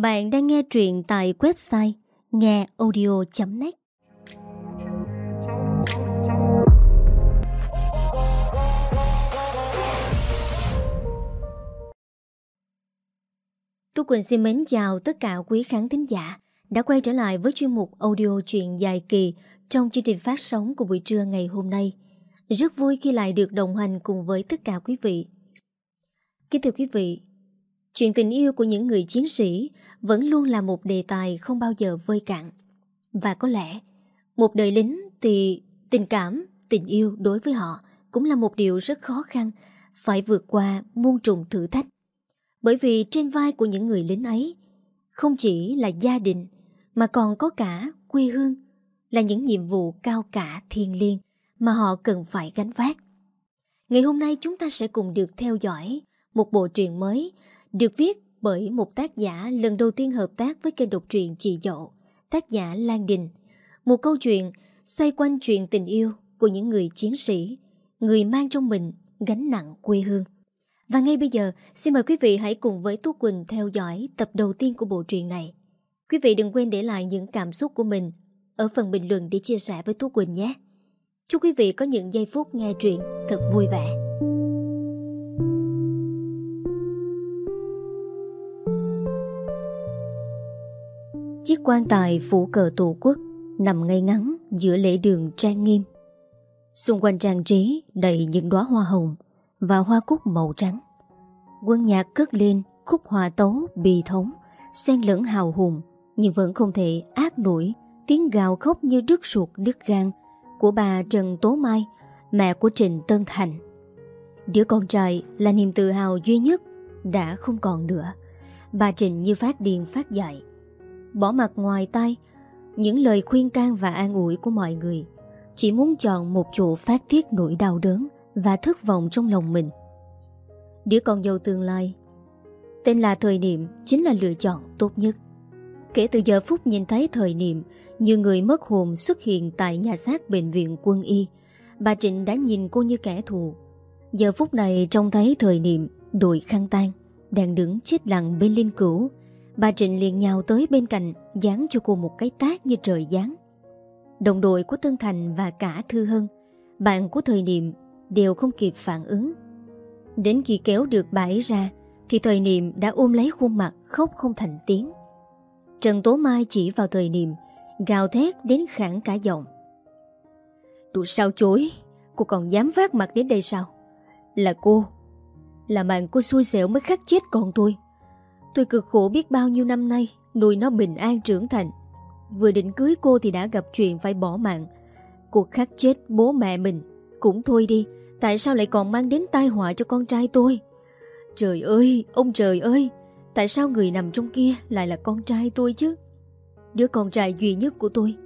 Bạn đang nghe truyện tại website ngheaudio.net Tu Quỳnh xin mến chào tất cả quý khán thính giả đã quay trở lại với chuyên mục audio truyện dài kỳ trong chương trình phát sóng của buổi trưa ngày hôm nay. Rất vui khi lại được đồng hành cùng với tất cả quý vị. Kính thưa quý vị, chuyện tình yêu của những người chiến sĩ vẫn luôn là một đề tài không bao giờ vơi cạn. Và có lẽ, một đời lính thì tình cảm, tình yêu đối với họ cũng là một điều rất khó khăn, phải vượt qua muôn trùng thử thách. Bởi vì trên vai của những người lính ấy không chỉ là gia đình mà còn có cả quê hương, là những nhiệm vụ cao cả thiêng liêng mà họ cần phải gánh vác. Ngày hôm nay chúng ta sẽ cùng được theo dõi một bộ truyện mới được viết bởi một tác giả lần đầu tiên hợp tác với kênh độc truyện Chị Dậu, tác giả Lan Đình. Một câu chuyện xoay quanh chuyện tình yêu của những người chiến sĩ, người mang trong mình gánh nặng quê hương. Và ngay bây giờ, xin mời quý vị hãy cùng với Tú Quỳnh theo dõi tập đầu tiên của bộ truyện này. Quý vị đừng quên để lại những cảm xúc của mình ở phần bình luận để chia sẻ với Tú Quỳnh nhé. Chúc quý vị có những giây phút nghe truyện thật vui vẻ. Chiếc quan tài phủ cờ tổ quốc nằm ngay ngắn giữa lễ đường trang nghiêm. Xung quanh trang trí đầy những đóa hoa hồng và hoa cúc màu trắng. Quân nhạc cất lên khúc hòa tấu bì thống, xen lẫn hào hùng nhưng vẫn không thể ác nổi tiếng gào khóc như đứt ruột đứt gan của bà Trần Tố Mai, mẹ của Trịnh Tân Thành. Đứa con trai là niềm tự hào duy nhất đã không còn nữa. Bà Trịnh như phát điên phát dại. Bỏ mặt ngoài tay những lời khuyên can và an ủi của mọi người. Chỉ muốn chọn một chỗ phát thiết nỗi đau đớn và thất vọng trong lòng mình. Đứa con dâu tương lai Tên là Thời Niệm chính là lựa chọn tốt nhất. Kể từ giờ phút nhìn thấy Thời Niệm như người mất hồn xuất hiện tại nhà xác bệnh viện quân y, bà Trịnh đã nhìn cô như kẻ thù. Giờ phút này trông thấy Thời Niệm đội khăn tan đang đứng chết lặng bên linh cửu. Bà Trịnh liền nhào tới bên cạnh dán cho cô một cái tác như trời dán. Đồng đội của Tân Thành và cả Thư Hân, bạn của Thời Niệm đều không kịp phản ứng. Đến khi kéo được bà ấy ra thì thời niệm đã ôm lấy khuôn mặt khóc không thành tiếng. Trần Tố Mai chỉ vào thời niệm gào thét đến khản cả giọng. Tụi sao chối, cô còn dám vác mặt đến đây sao? Là cô, là mạng cô xui xẻo mới khắc chết con tôi. Tôi cực khổ biết bao nhiêu năm nay nuôi nó bình an trưởng thành. Vừa định cưới cô thì đã gặp chuyện phải bỏ mạng. Cô khắc chết bố mẹ mình. Cũng thôi đi, Tại sao lại còn mang đến tai họa cho con trai tôi Trời ơi Ông trời ơi Tại sao người nằm trong kia lại là con trai tôi chứ Đứa con trai duy nhất của tôi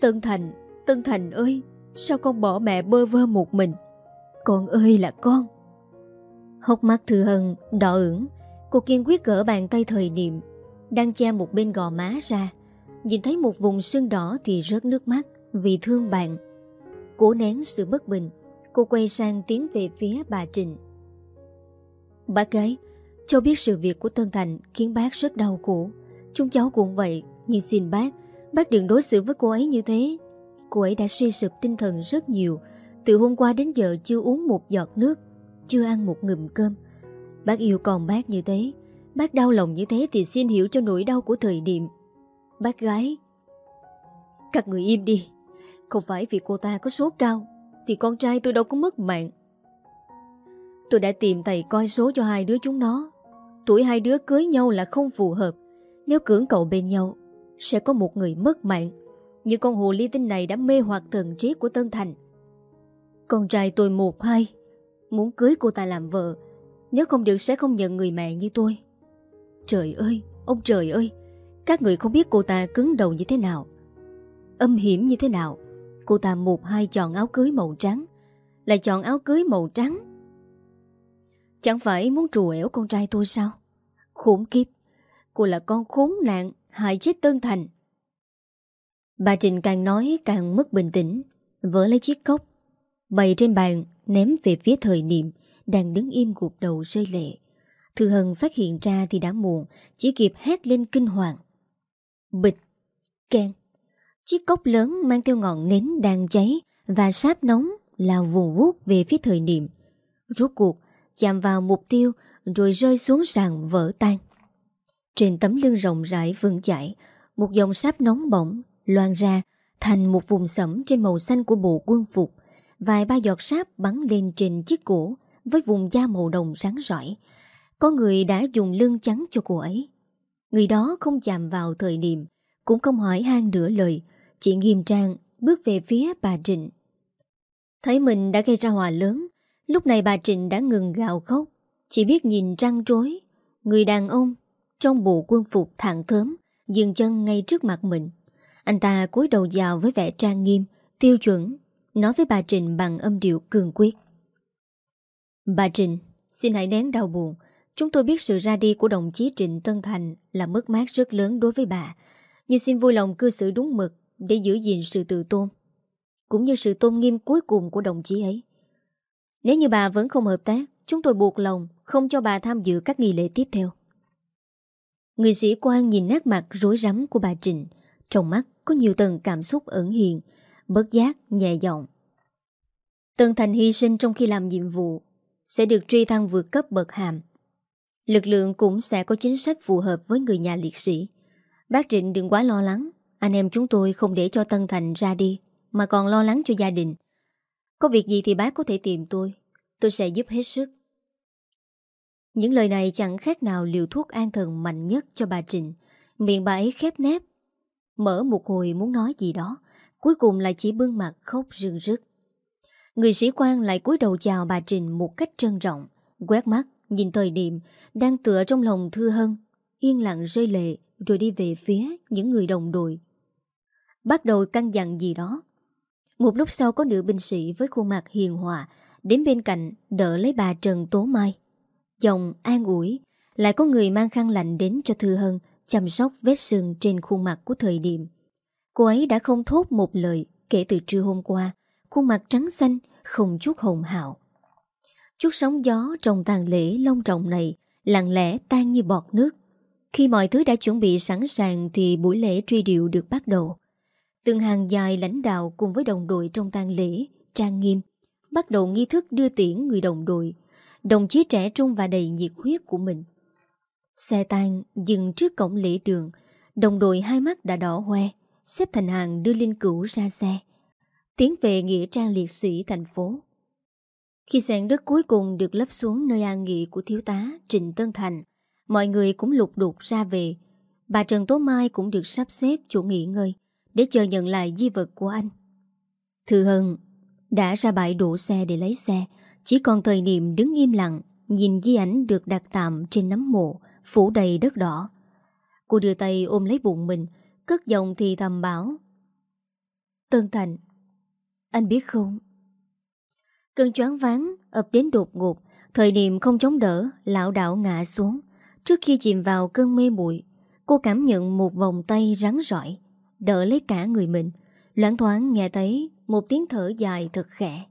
Tân Thành Tân Thành ơi Sao con bỏ mẹ bơ vơ một mình Con ơi là con Hốc mắt Thư Hân đỏ ửng Cô kiên quyết gỡ bàn tay thời niệm, Đang che một bên gò má ra. Nhìn thấy một vùng sưng đỏ thì rớt nước mắt Vì thương bạn. Cố nén sự bất bình, Cô quay sang tiến về phía bà Trịnh. Bác gái Cháu biết sự việc của Tân Thành Khiến bác rất đau khổ. Chúng cháu cũng vậy, Nhưng xin bác Bác đừng đối xử với cô ấy như thế. Cô ấy đã suy sụp tinh thần rất nhiều, Từ hôm qua đến giờ chưa uống một giọt nước, Chưa ăn một ngụm cơm. Bác yêu con bác như thế, Bác đau lòng như thế thì xin hiểu cho nỗi đau của thời điểm. Bác gái, Các người im đi. Không phải vì cô ta có số cao, thì con trai tôi đâu có mất mạng. Tôi đã tìm thầy coi số cho hai đứa chúng nó. Tuổi hai đứa cưới nhau là không phù hợp. Nếu cưỡng cậu bên nhau, Sẽ có một người mất mạng. Nhưng con hồ ly tinh này đã mê hoặc thần trí của Tân Thành. Con trai tôi một hai, Muốn cưới cô ta làm vợ nếu không được sẽ không nhận người mẹ như tôi. Trời ơi, ông trời ơi Các người không biết cô ta cứng đầu như thế nào. Âm hiểm như thế nào. Cô ta một hai chọn áo cưới màu trắng Lại chọn áo cưới màu trắng. Chẳng phải muốn trù ẻo con trai tôi sao? Khốn kiếp Cô là con khốn nạn Hại chết Tân Thành. Bà Trịnh càng nói càng mất bình tĩnh Vỡ lấy chiếc cốc Bày trên bàn ném về phía thời niệm. Đang đứng im gục đầu rơi lệ Thư Hân phát hiện ra thì đã muộn, chỉ kịp hét lên kinh hoàng. Bịch, keng. Chiếc cốc lớn mang theo ngọn nến đang cháy và sáp nóng lao vùng vút về phía thời niệm. Rốt cuộc, chạm vào mục tiêu rồi rơi xuống sàn vỡ tan. Trên tấm lưng rộng rãi vững chãi, một dòng sáp nóng bỏng loan ra thành một vùng sẫm trên màu xanh của bộ quân phục. Vài ba giọt sáp bắn lên trên chiếc cổ với vùng da màu đồng rắn rỏi. Có người đã dùng lưng trắng cho cô ấy. Người đó không chạm vào thời điểm, cũng không hỏi han nửa lời, chỉ nghiêm trang bước về phía bà Trịnh. Thấy mình đã gây ra hòa lớn, lúc này bà Trịnh đã ngừng gào khóc, chỉ biết nhìn trăng trối. Người đàn ông trong bộ quân phục thẳng thớm, dừng chân ngay trước mặt mình. Anh ta cúi đầu vào với vẻ trang nghiêm, tiêu chuẩn, nói với bà Trịnh bằng âm điệu cường quyết. Bà Trịnh, xin hãy nén đau buồn. Chúng tôi biết sự ra đi của đồng chí Trịnh Tân Thành là mất mát rất lớn đối với bà. Nhưng xin vui lòng cư xử đúng mực để giữ gìn sự tự tôn, cũng như sự tôn nghiêm cuối cùng của đồng chí ấy. Nếu như bà vẫn không hợp tác, chúng tôi buộc lòng không cho bà tham dự các nghi lễ tiếp theo. Người sĩ quan nhìn nét mặt rối rắm của bà Trịnh, trong mắt có nhiều tầng cảm xúc ẩn hiện, bớt giác, nhẹ giọng. Tân Thành hy sinh trong khi làm nhiệm vụ, sẽ được truy thăng vượt cấp bậc hàm. Lực lượng cũng sẽ có chính sách phù hợp với người nhà liệt sĩ. Bác Trịnh đừng quá lo lắng, anh em chúng tôi không để cho Tân Thành ra đi, mà còn lo lắng cho gia đình. Có việc gì thì bác có thể tìm tôi, tôi sẽ giúp hết sức. Những lời này chẳng khác nào liều thuốc an thần mạnh nhất cho bà Trịnh. Miệng bà ấy khép nép. Mở một hồi muốn nói gì đó. Cuối cùng lại chỉ bưng mặt khóc rưng rức. Người sĩ quan lại cúi đầu chào bà Trình một cách trân trọng. Quét mắt, nhìn thời điểm, đang tựa trong lòng Thư Hân. Yên lặng rơi lệ, rồi đi về phía những người đồng đội. Bắt đầu căng dặn gì đó. Một lúc sau có nữ binh sĩ với khuôn mặt hiền hòa, đến bên cạnh đỡ lấy bà Trần Tố Mai. Chồng an ủi Lại có người mang khăn lạnh đến cho Thư Hân Chăm sóc vết sưng trên khuôn mặt của thời điểm Cô ấy đã không thốt một lời Kể từ trưa hôm qua Khuôn mặt trắng xanh Không chút hồn hào. Chút sóng gió trong tàn lễ long trọng này Lặng lẽ tan như bọt nước. Khi mọi thứ đã chuẩn bị sẵn sàng Thì buổi lễ truy điệu được bắt đầu. Từng hàng dài lãnh đạo cùng với đồng đội trong tang lễ, trang nghiêm, bắt đầu nghi thức đưa tiễn người đồng đội Đồng chí trẻ trung và đầy nhiệt huyết của mình. Xe tang dừng trước cổng lễ đường Đồng đội hai mắt đã đỏ hoe Xếp thành hàng đưa Linh Cửu ra xe. Tiến về Nghĩa trang liệt sĩ thành phố. Khi sàn đất cuối cùng được lấp xuống nơi an nghỉ của thiếu tá Trịnh Tân Thành, Mọi người cũng lục đục ra về. Bà Trần Tố Mai cũng được sắp xếp chỗ nghỉ ngơi Để chờ nhận lại di vật của anh. Thư Hân, đã ra bãi đổ xe để lấy xe, chỉ còn thời niệm đứng im lặng, Nhìn di ảnh được đặt tạm trên nấm mộ, Phủ đầy đất đỏ. Cô đưa tay ôm lấy bụng mình, Cất giọng thì thầm bảo, Tân Thành anh biết không? Cơn choáng váng ập đến đột ngột. Thời niệm không chống đỡ, Lão đảo ngã xuống. Trước khi chìm vào cơn mê bụi Cô cảm nhận một vòng tay rắn rỏi, Đỡ lấy cả người mình. Loãng thoáng nghe thấy Một tiếng thở dài thật khẽ.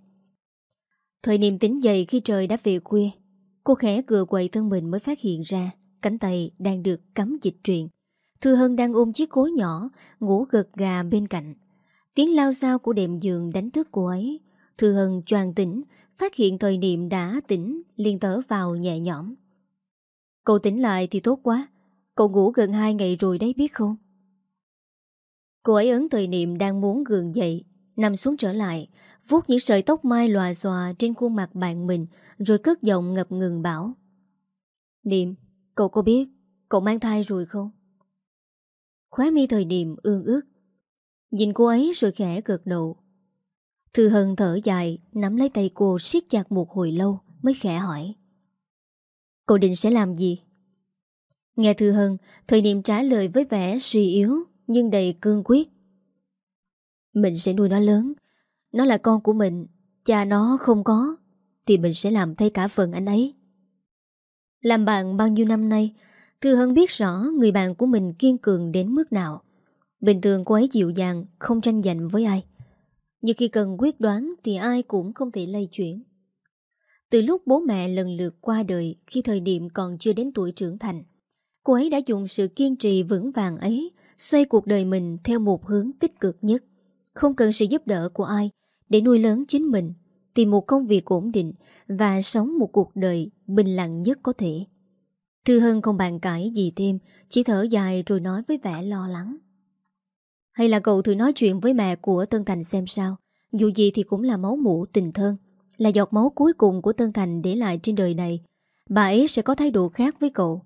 Thời niệm tính dậy khi trời đã về khuya. Cô khẽ cửa quậy thân mình mới phát hiện ra Cánh tay đang được cắm dịch truyền. Thư Hân đang ôm chiếc gối nhỏ, Ngủ gật gà bên cạnh. Tiếng lao sao của đệm giường đánh thức cô ấy Thư Hân choàng tỉnh Phát hiện thời niệm đã tỉnh liền thở vào nhẹ nhõm Cậu tỉnh lại thì tốt quá Cậu ngủ gần hai ngày rồi đấy biết không Cô ấy ấn thời niệm đang muốn gường dậy Nằm xuống trở lại vuốt những sợi tóc mai lòa xòa trên khuôn mặt bạn mình, rồi cất giọng ngập ngừng bảo. Niệm, cậu có biết cậu mang thai rồi không? Khóe mi thời niệm ương ước. Nhìn cô ấy rồi khẽ gật đầu. Thư Hân thở dài, nắm lấy tay cô siết chặt một hồi lâu mới khẽ hỏi. Cậu định sẽ làm gì? Nghe Thư Hân, thời niệm trả lời với vẻ suy yếu nhưng đầy cương quyết. Mình sẽ nuôi nó lớn nó là con của mình Cha nó không có Thì mình sẽ làm thay cả phần anh ấy Làm bạn bao nhiêu năm nay Thư Hân biết rõ người bạn của mình kiên cường đến mức nào Bình thường cô ấy dịu dàng Không tranh giành với ai Nhưng khi cần quyết đoán Thì ai cũng không thể lây chuyển Từ lúc bố mẹ lần lượt qua đời khi thời điểm còn chưa đến tuổi trưởng thành, cô ấy đã dùng sự kiên trì vững vàng ấy xoay cuộc đời mình theo một hướng tích cực nhất. Không cần sự giúp đỡ của ai để nuôi lớn chính mình, tìm một công việc ổn định và sống một cuộc đời bình lặng nhất có thể. Thư Hân không bàn cãi gì thêm, chỉ thở dài rồi nói với vẻ lo lắng. Hay là cậu thử nói chuyện với mẹ của Tân Thành xem sao, dù gì thì cũng là máu mũ tình thân, là giọt máu cuối cùng của Tân Thành để lại trên đời này. Bà ấy sẽ có thái độ khác với cậu.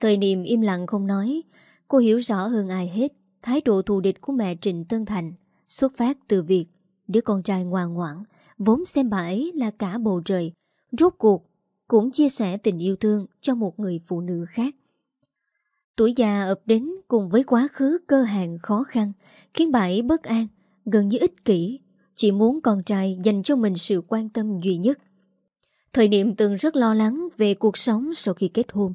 Thời niệm im lặng không nói, cô hiểu rõ hơn ai hết thái độ thù địch của mẹ Trịnh Tân Thành xuất phát từ việc đứa con trai ngoan ngoãn, vốn xem bà ấy là cả bầu trời, rốt cuộc cũng chia sẻ tình yêu thương cho một người phụ nữ khác. Tuổi già ập đến cùng với quá khứ cơ hàng khó khăn, khiến bà ấy bất an, gần như ích kỷ, chỉ muốn con trai dành cho mình sự quan tâm duy nhất. Thời niệm từng rất lo lắng về cuộc sống sau khi kết hôn,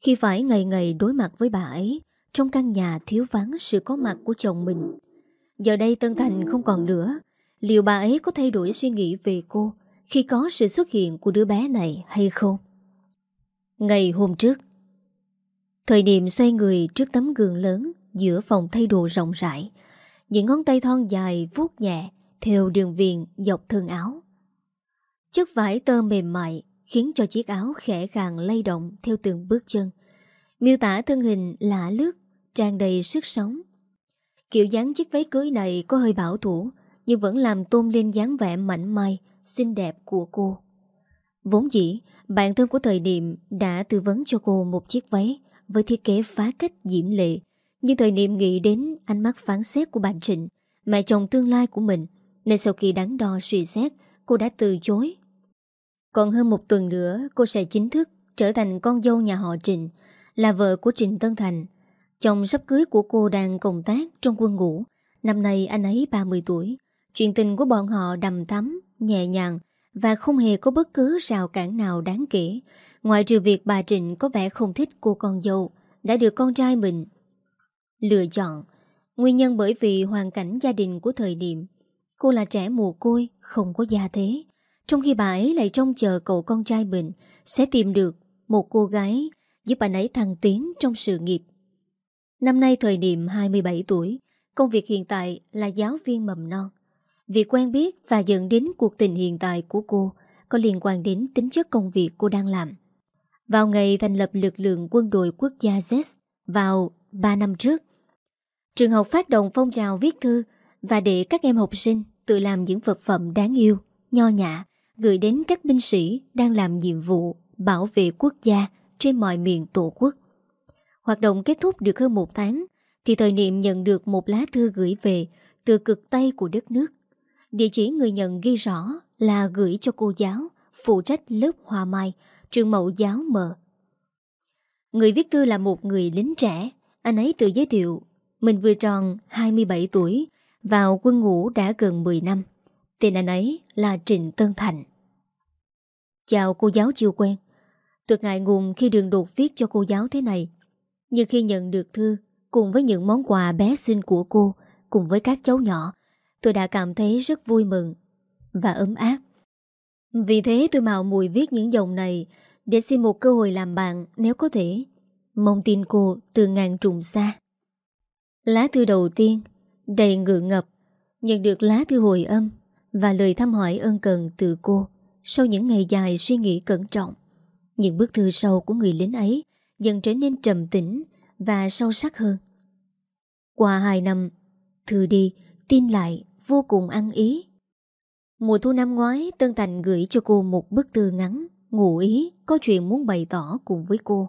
khi phải ngày ngày đối mặt với bà ấy, trong căn nhà thiếu vắng sự có mặt của chồng mình. Giờ đây Tân Thành không còn nữa, liệu bà ấy có thay đổi suy nghĩ về cô khi có sự xuất hiện của đứa bé này hay không? Ngày hôm trước, thời điểm xoay người trước tấm gương lớn giữa phòng thay đồ rộng rãi, những ngón tay thon dài vuốt nhẹ theo đường viền dọc thân áo. Chất vải tơ mềm mại khiến cho chiếc áo khẽ khàng lay động theo từng bước chân. Miêu tả thân hình lạ lướt, tràn đầy sức sống. Kiểu dáng chiếc váy cưới này có hơi bảo thủ, nhưng vẫn làm tôn lên dáng vẻ mảnh mai, xinh đẹp của cô. Vốn dĩ, bạn thân của thời điểm đã tư vấn cho cô một chiếc váy với thiết kế phá cách diễm lệ. Nhưng thời niệm nghĩ đến ánh mắt phán xét của bạn Trịnh, mẹ chồng tương lai của mình, nên sau khi đắn đo suy xét, cô đã từ chối. Còn hơn một tuần nữa, cô sẽ chính thức trở thành con dâu nhà họ Trịnh, là vợ của Trịnh Tân Thành. Chồng sắp cưới của cô đang công tác trong quân ngũ. Năm nay anh ấy 30 tuổi. Chuyện tình của bọn họ đầm thắm, nhẹ nhàng và không hề có bất cứ rào cản nào đáng kể. Ngoài trừ việc bà Trịnh có vẻ không thích cô con dâu đã được con trai mình lựa chọn. Nguyên nhân bởi vì hoàn cảnh gia đình của thời điểm. Cô là trẻ mồ côi, không có gia thế. Trong khi bà ấy lại trông chờ cậu con trai mình sẽ tìm được một cô gái giúp bà ấy thăng tiến trong sự nghiệp. Năm nay thời điểm 27 tuổi, công việc hiện tại là giáo viên mầm non. Việc quen biết và dẫn đến cuộc tình hiện tại của cô có liên quan đến tính chất công việc cô đang làm. Vào ngày thành lập lực lượng quân đội quốc gia Z vào 3 năm trước, trường học phát động phong trào viết thư và để các em học sinh tự làm những vật phẩm đáng yêu, nho nhã, gửi đến các binh sĩ đang làm nhiệm vụ bảo vệ quốc gia trên mọi miền tổ quốc. Hoạt động kết thúc được hơn một tháng, thì thời niệm nhận được một lá thư gửi về từ cực Tây của đất nước. Địa chỉ người nhận ghi rõ là gửi cho cô giáo, phụ trách lớp Hoa Mai, trường mẫu giáo mờ. Người viết thư là một người lính trẻ, anh ấy tự giới thiệu mình vừa tròn 27 tuổi, vào quân ngũ đã gần 10 năm. Tên anh ấy là Trịnh Tân Thành. Chào cô giáo chưa quen. Tôi ngại ngùng khi đường đột viết cho cô giáo thế này. Nhưng khi nhận được thư, cùng với những món quà bé xinh của cô, cùng với các cháu nhỏ, tôi đã cảm thấy rất vui mừng và ấm áp. Vì thế tôi mạo mùi viết những dòng này để xin một cơ hội làm bạn nếu có thể. Mong tin cô từ ngàn trùng xa. Lá thư đầu tiên, đầy ngượng ngập, nhận được lá thư hồi âm và lời thăm hỏi ân cần từ cô sau những ngày dài suy nghĩ cẩn trọng. Những bức thư sâu của người lính ấy dần trở nên trầm tĩnh và sâu sắc hơn. Qua hai năm, thư đi, tin lại, vô cùng ăn ý. Mùa thu năm ngoái, Tân Thành gửi cho cô một bức thư ngắn, ngụ ý, có chuyện muốn bày tỏ cùng với cô.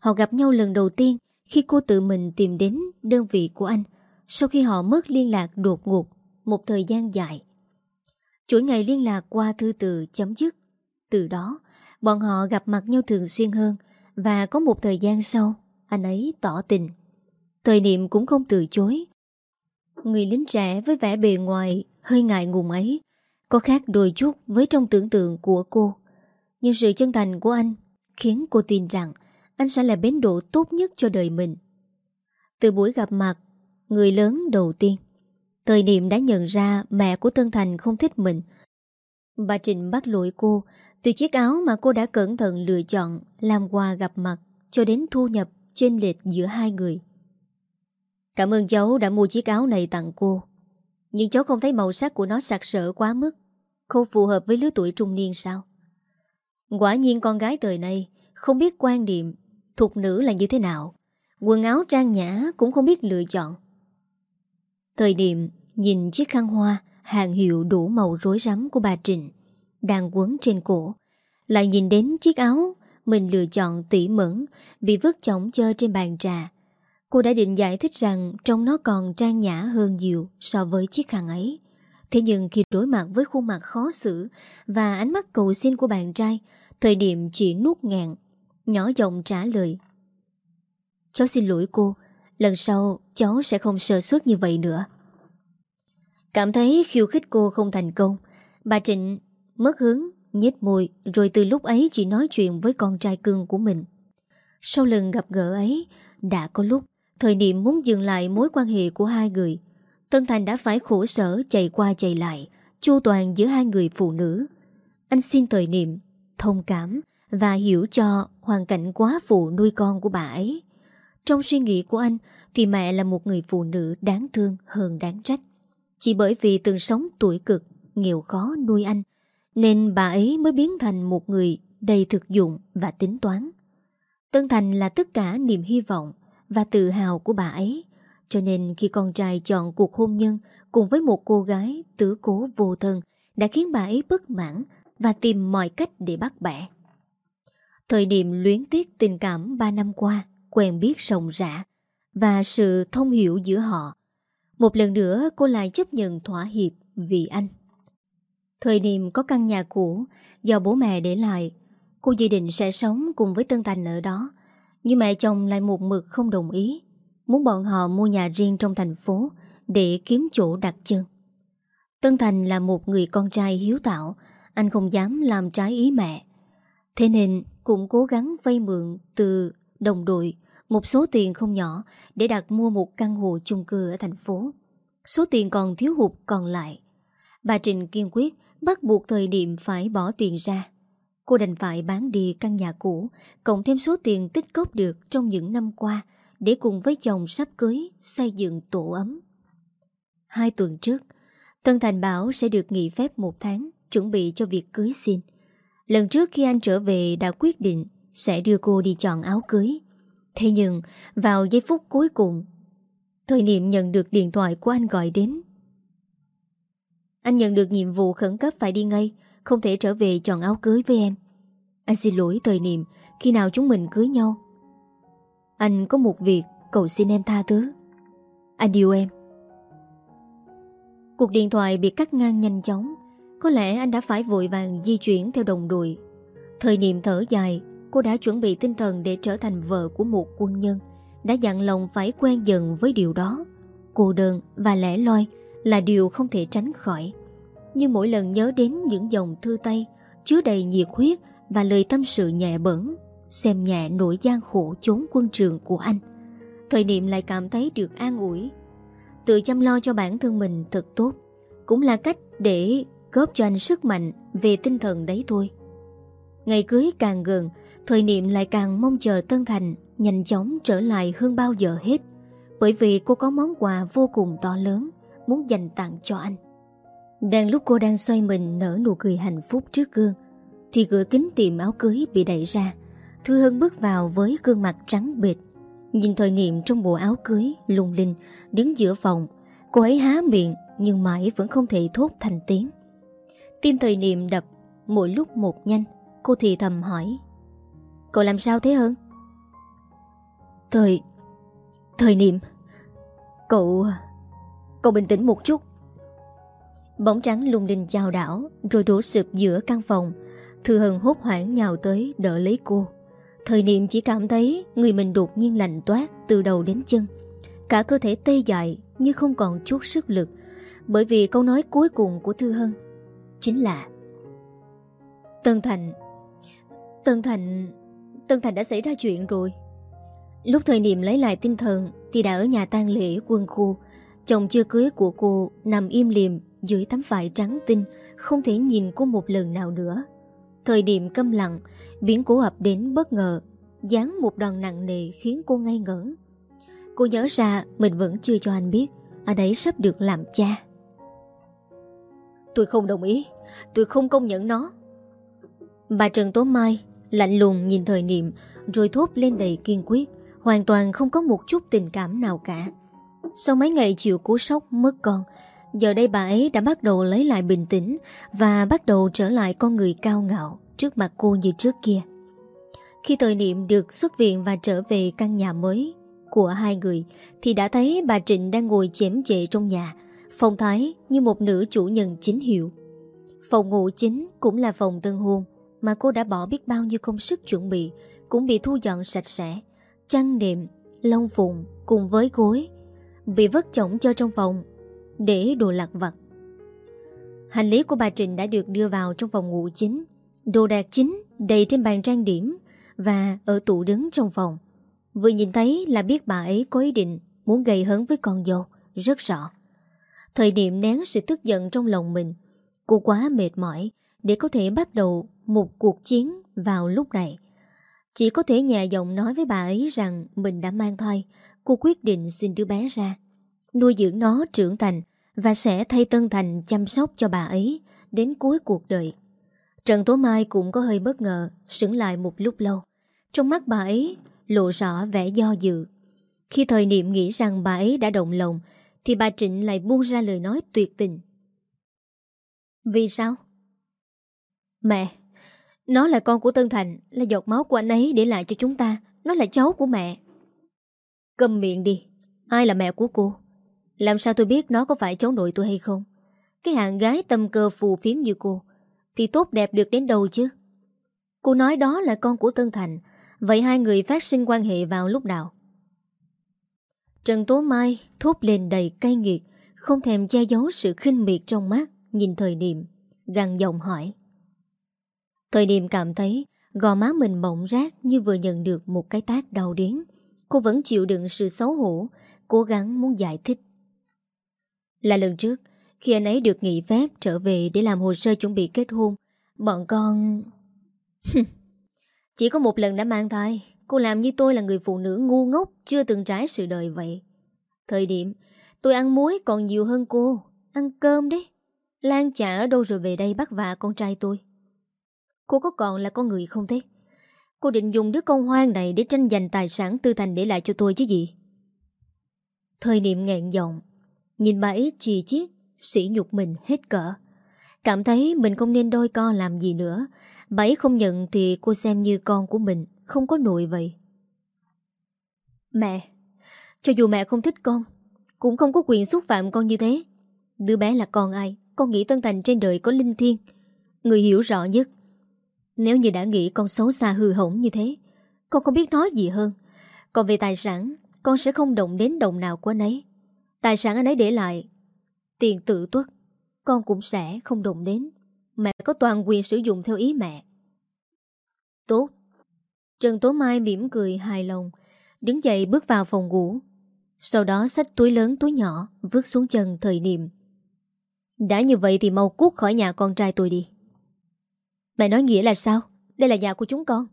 Họ gặp nhau lần đầu tiên khi cô tự mình tìm đến đơn vị của anh, sau khi họ mất liên lạc đột ngột một thời gian dài. Chuỗi ngày liên lạc qua thư từ chấm dứt. Từ đó, Bọn họ gặp mặt nhau thường xuyên hơn Và có một thời gian sau Anh ấy tỏ tình Thời niệm cũng không từ chối Người lính trẻ với vẻ bề ngoài Hơi ngại ngùng ấy có khác đôi chút với trong tưởng tượng của cô Nhưng sự chân thành của anh Khiến cô tin rằng Anh sẽ là bến đỗ tốt nhất cho đời mình Từ buổi gặp mặt, Người lớn đầu tiên, Thời niệm đã nhận ra mẹ của Tân Thành không thích mình Bà Trịnh bắt lỗi cô từ chiếc áo mà cô đã cẩn thận lựa chọn làm quà gặp mặt cho đến thu nhập trên lệch giữa hai người. Cảm ơn cháu đã mua chiếc áo này tặng cô. Nhưng cháu không thấy màu sắc của nó sặc sỡ quá mức, không phù hợp với lứa tuổi trung niên sao? Quả nhiên con gái thời nay không biết quan niệm thục nữ là như thế nào. Quần áo trang nhã cũng không biết lựa chọn. Thời điểm nhìn chiếc khăn hoa hàng hiệu đủ màu rối rắm của bà Trịnh đang quấn trên cổ. Lại nhìn đến chiếc áo mình lựa chọn tỉ mẫn bị vứt chỏng chơ trên bàn trà. Cô đã định giải thích rằng trong nó còn trang nhã hơn nhiều so với chiếc khăn ấy. Thế nhưng khi đối mặt với khuôn mặt khó xử và ánh mắt cầu xin của bạn trai, thời điểm chỉ nuốt ngạn, nhỏ giọng trả lời. Cháu xin lỗi cô, lần sau cháu sẽ không sơ suất như vậy nữa. Cảm thấy khiêu khích cô không thành công, bà Trịnh mất hướng, nhếch môi rồi từ lúc ấy chỉ nói chuyện với con trai cưng của mình. Sau lần gặp gỡ ấy, đã có lúc thời niệm muốn dừng lại mối quan hệ của hai người. Tân Thành đã phải khổ sở chạy qua chạy lại, chu toàn giữa hai người phụ nữ. Anh xin thời niệm, thông cảm và hiểu cho hoàn cảnh quá phụ nuôi con của bà ấy. Trong suy nghĩ của anh thì mẹ là một người phụ nữ đáng thương hơn đáng trách. Chỉ bởi vì từng sống tuổi cực, nghèo khó nuôi anh, nên bà ấy mới biến thành một người đầy thực dụng và tính toán. Tân Thành là tất cả niềm hy vọng và tự hào của bà ấy. Cho nên khi con trai chọn cuộc hôn nhân cùng với một cô gái tử cố vô thân đã khiến bà ấy bất mãn và tìm mọi cách để bắt bẻ. Thời điểm luyến tiếc tình cảm 3 năm qua, quen biết rộng rã và sự thông hiểu giữa họ. Một lần nữa cô lại chấp nhận thỏa hiệp vì anh. Thời điểm có căn nhà cũ do bố mẹ để lại, cô dự định sẽ sống cùng với Tân Thành ở đó. Nhưng mẹ chồng lại một mực không đồng ý, muốn bọn họ mua nhà riêng trong thành phố để kiếm chỗ đặt chân. Tân Thành là một người con trai hiếu tạo, anh không dám làm trái ý mẹ. Thế nên cũng cố gắng vay mượn từ đồng đội một số tiền không nhỏ để đặt mua một căn hộ chung cư ở thành phố. Số tiền còn thiếu hụt còn lại. Bà Trịnh kiên quyết bắt buộc thời điểm phải bỏ tiền ra. Cô đành phải bán đi căn nhà cũ, cộng thêm số tiền tích cóp được trong những năm qua để cùng với chồng sắp cưới xây dựng tổ ấm. Hai tuần trước, Tân Thành bảo sẽ được nghỉ phép một tháng chuẩn bị cho việc cưới xin. Lần trước khi anh trở về đã quyết định sẽ đưa cô đi chọn áo cưới. Thế nhưng, vào giây phút cuối cùng, thời niệm nhận được điện thoại của anh gọi đến. Anh nhận được nhiệm vụ khẩn cấp phải đi ngay, không thể trở về chọn áo cưới với em. Anh xin lỗi thời niệm, khi nào chúng mình cưới nhau. Anh có một việc, cầu xin em tha thứ. Anh yêu em. Cuộc điện thoại bị cắt ngang nhanh chóng, có lẽ anh đã phải vội vàng di chuyển theo đồng đội. Thời niệm thở dài, cô đã chuẩn bị tinh thần để trở thành vợ của một quân nhân, đã dặn lòng phải quen dần với điều đó. Cô đơn và lẻ loi là điều không thể tránh khỏi. Nhưng mỗi lần nhớ đến những dòng thư tay chứa đầy nhiệt huyết và lời tâm sự nhẹ bẩn, xem nhẹ nỗi gian khổ chốn quân trường của anh, thời niệm lại cảm thấy được an ủi. Tự chăm lo cho bản thân mình thật tốt, cũng là cách để góp cho anh sức mạnh về tinh thần đấy thôi. Ngày cưới càng gần, thời niệm lại càng mong chờ Tân Thành nhanh chóng trở lại hơn bao giờ hết. Bởi vì cô có món quà vô cùng to lớn muốn dành tặng cho anh. Đang lúc cô đang xoay mình nở nụ cười hạnh phúc trước gương, thì cửa kính tiệm áo cưới bị đẩy ra. Thư Hân bước vào với gương mặt trắng bệt. Nhìn thời niệm trong bộ áo cưới lung linh đứng giữa phòng, cô ấy há miệng nhưng mãi vẫn không thể thốt thành tiếng. Tim thời niệm đập mỗi lúc một nhanh Cô thì thầm hỏi Cậu làm sao thế hơn Thời Thời niệm Cậu Cậu bình tĩnh một chút Bóng trắng lung linh chào đảo, Rồi đổ sụp giữa căn phòng Thư Hân hốt hoảng nhào tới đỡ lấy cô Thời niệm chỉ cảm thấy Người mình đột nhiên lạnh toát Từ đầu đến chân Cả cơ thể tê dại, như không còn chút sức lực, Bởi vì câu nói cuối cùng của Thư Hân Chính là Tân Thành Tân Thành... Tân Thành đã xảy ra chuyện rồi. Lúc thời niệm lấy lại tinh thần thì đã ở nhà tang lễ quân khu. Chồng chưa cưới của cô nằm im liềm dưới tấm vải trắng tinh, không thể nhìn cô một lần nào nữa. Thời điểm câm lặng, biến cố ập đến bất ngờ, dán một đòn nặng nề khiến cô ngây ngẩn. Cô nhớ ra mình vẫn chưa cho anh biết anh ấy sắp được làm cha. Tôi không đồng ý, tôi không công nhận nó. Bà Trần Tố Mai lạnh lùng nhìn thời niệm rồi thốt lên đầy kiên quyết, hoàn toàn không có một chút tình cảm nào cả. Sau mấy ngày chịu cú sốc mất con, giờ đây bà ấy đã bắt đầu lấy lại bình tĩnh và bắt đầu trở lại con người cao ngạo trước mặt cô như trước kia. Khi thời niệm được xuất viện và trở về căn nhà mới của hai người thì đã thấy bà Trịnh đang ngồi chém chệ trong nhà, phong thái như một nữ chủ nhân chính hiệu. Phòng ngủ chính cũng là phòng tân hôn mà cô đã bỏ biết bao nhiêu công sức chuẩn bị cũng bị thu dọn sạch sẽ. Chăn đệm, lông phụng cùng với gối bị vất chổng cho trong phòng để đồ lặt vặt. Hành lý của bà Trịnh đã được đưa vào trong phòng ngủ chính. Đồ đạc chính đầy trên bàn trang điểm và ở tủ đứng trong phòng. Vừa nhìn thấy là biết bà ấy có ý định muốn gây hấn với con dâu, rất rõ. Thời điểm nén sự tức giận trong lòng mình, cô quá mệt mỏi để có thể bắt đầu một cuộc chiến vào lúc này. Chỉ có thể nhà giọng nói với bà ấy rằng mình đã mang thai, cô quyết định xin đứa bé ra. Nuôi dưỡng nó trưởng thành và sẽ thay Tân Thành chăm sóc cho bà ấy đến cuối cuộc đời. Trần Tố Mai cũng có hơi bất ngờ, sững lại một lúc lâu. Trong mắt bà ấy lộ rõ vẻ do dự. Khi thời niệm nghĩ rằng bà ấy đã động lòng, thì bà Trịnh lại buông ra lời nói tuyệt tình. Vì sao? Mẹ, nó là con của Tân Thành, là giọt máu của anh ấy để lại cho chúng ta. Nó là cháu của mẹ. Cầm miệng đi. Ai là mẹ của cô? Làm sao tôi biết nó có phải cháu nội tôi hay không? Cái hạng gái tâm cơ phù phiếm như cô, thì tốt đẹp được đến đâu chứ? Cô nói đó là con của Tân Thành, Vậy hai người phát sinh quan hệ vào lúc nào? Trần Tố Mai thốt lên đầy cay nghiệt, Không thèm che giấu sự khinh miệt trong mắt, Nhìn thời điểm Găng giọng hỏi Thời điểm cảm thấy, Gò má mình bỗng rác như vừa nhận được một cái tác đau đến Cô vẫn chịu đựng sự xấu hổ, Cố gắng muốn giải thích là lần trước, Khi anh ấy được nghỉ phép trở về Để làm hồ sơ chuẩn bị kết hôn, Bọn con Chỉ có một lần đã mang thai, Cô làm như tôi là người phụ nữ ngu ngốc Chưa từng trải sự đời vậy. Thời điểm, tôi ăn muối còn nhiều hơn cô, Ăn cơm đấy. Lan chả ở đâu rồi về đây bắt vạ con trai tôi. Cô có còn là con người không thế? Cô định dùng đứa con hoang này Để tranh giành tài sản tư thành để lại cho tôi chứ gì? Thời niệm nghẹn giọng Nhìn bà ấy chì chiết, Sỉ nhục mình hết cỡ. Cảm thấy mình không nên đôi co làm gì nữa. Bà ấy không nhận thì cô xem như con của mình, Không có nội vậy. Mẹ, Cho dù mẹ không thích con, Cũng không có quyền xúc phạm con như thế. Đứa bé là con ai, Con nghĩ Tân Thành trên đời có linh thiêng. Người hiểu rõ nhất, Nếu như đã nghĩ con xấu xa hư hỏng như thế, Con không biết nói gì hơn. Còn về tài sản, Con sẽ không động đến đồng nào của nấy ấy. Tài sản anh ấy để lại. Tiền tự tuất, Con cũng sẽ không đụng đến. Mẹ có toàn quyền sử dụng theo ý mẹ. Tốt. Trần Tố Mai mỉm cười hài lòng, Đứng dậy bước vào phòng ngủ. Sau đó xách túi lớn túi nhỏ, Vứt xuống chân thời niệm. Đã như vậy thì mau cút khỏi nhà con trai tôi đi. Mẹ nói nghĩa là sao? Đây là nhà của chúng con.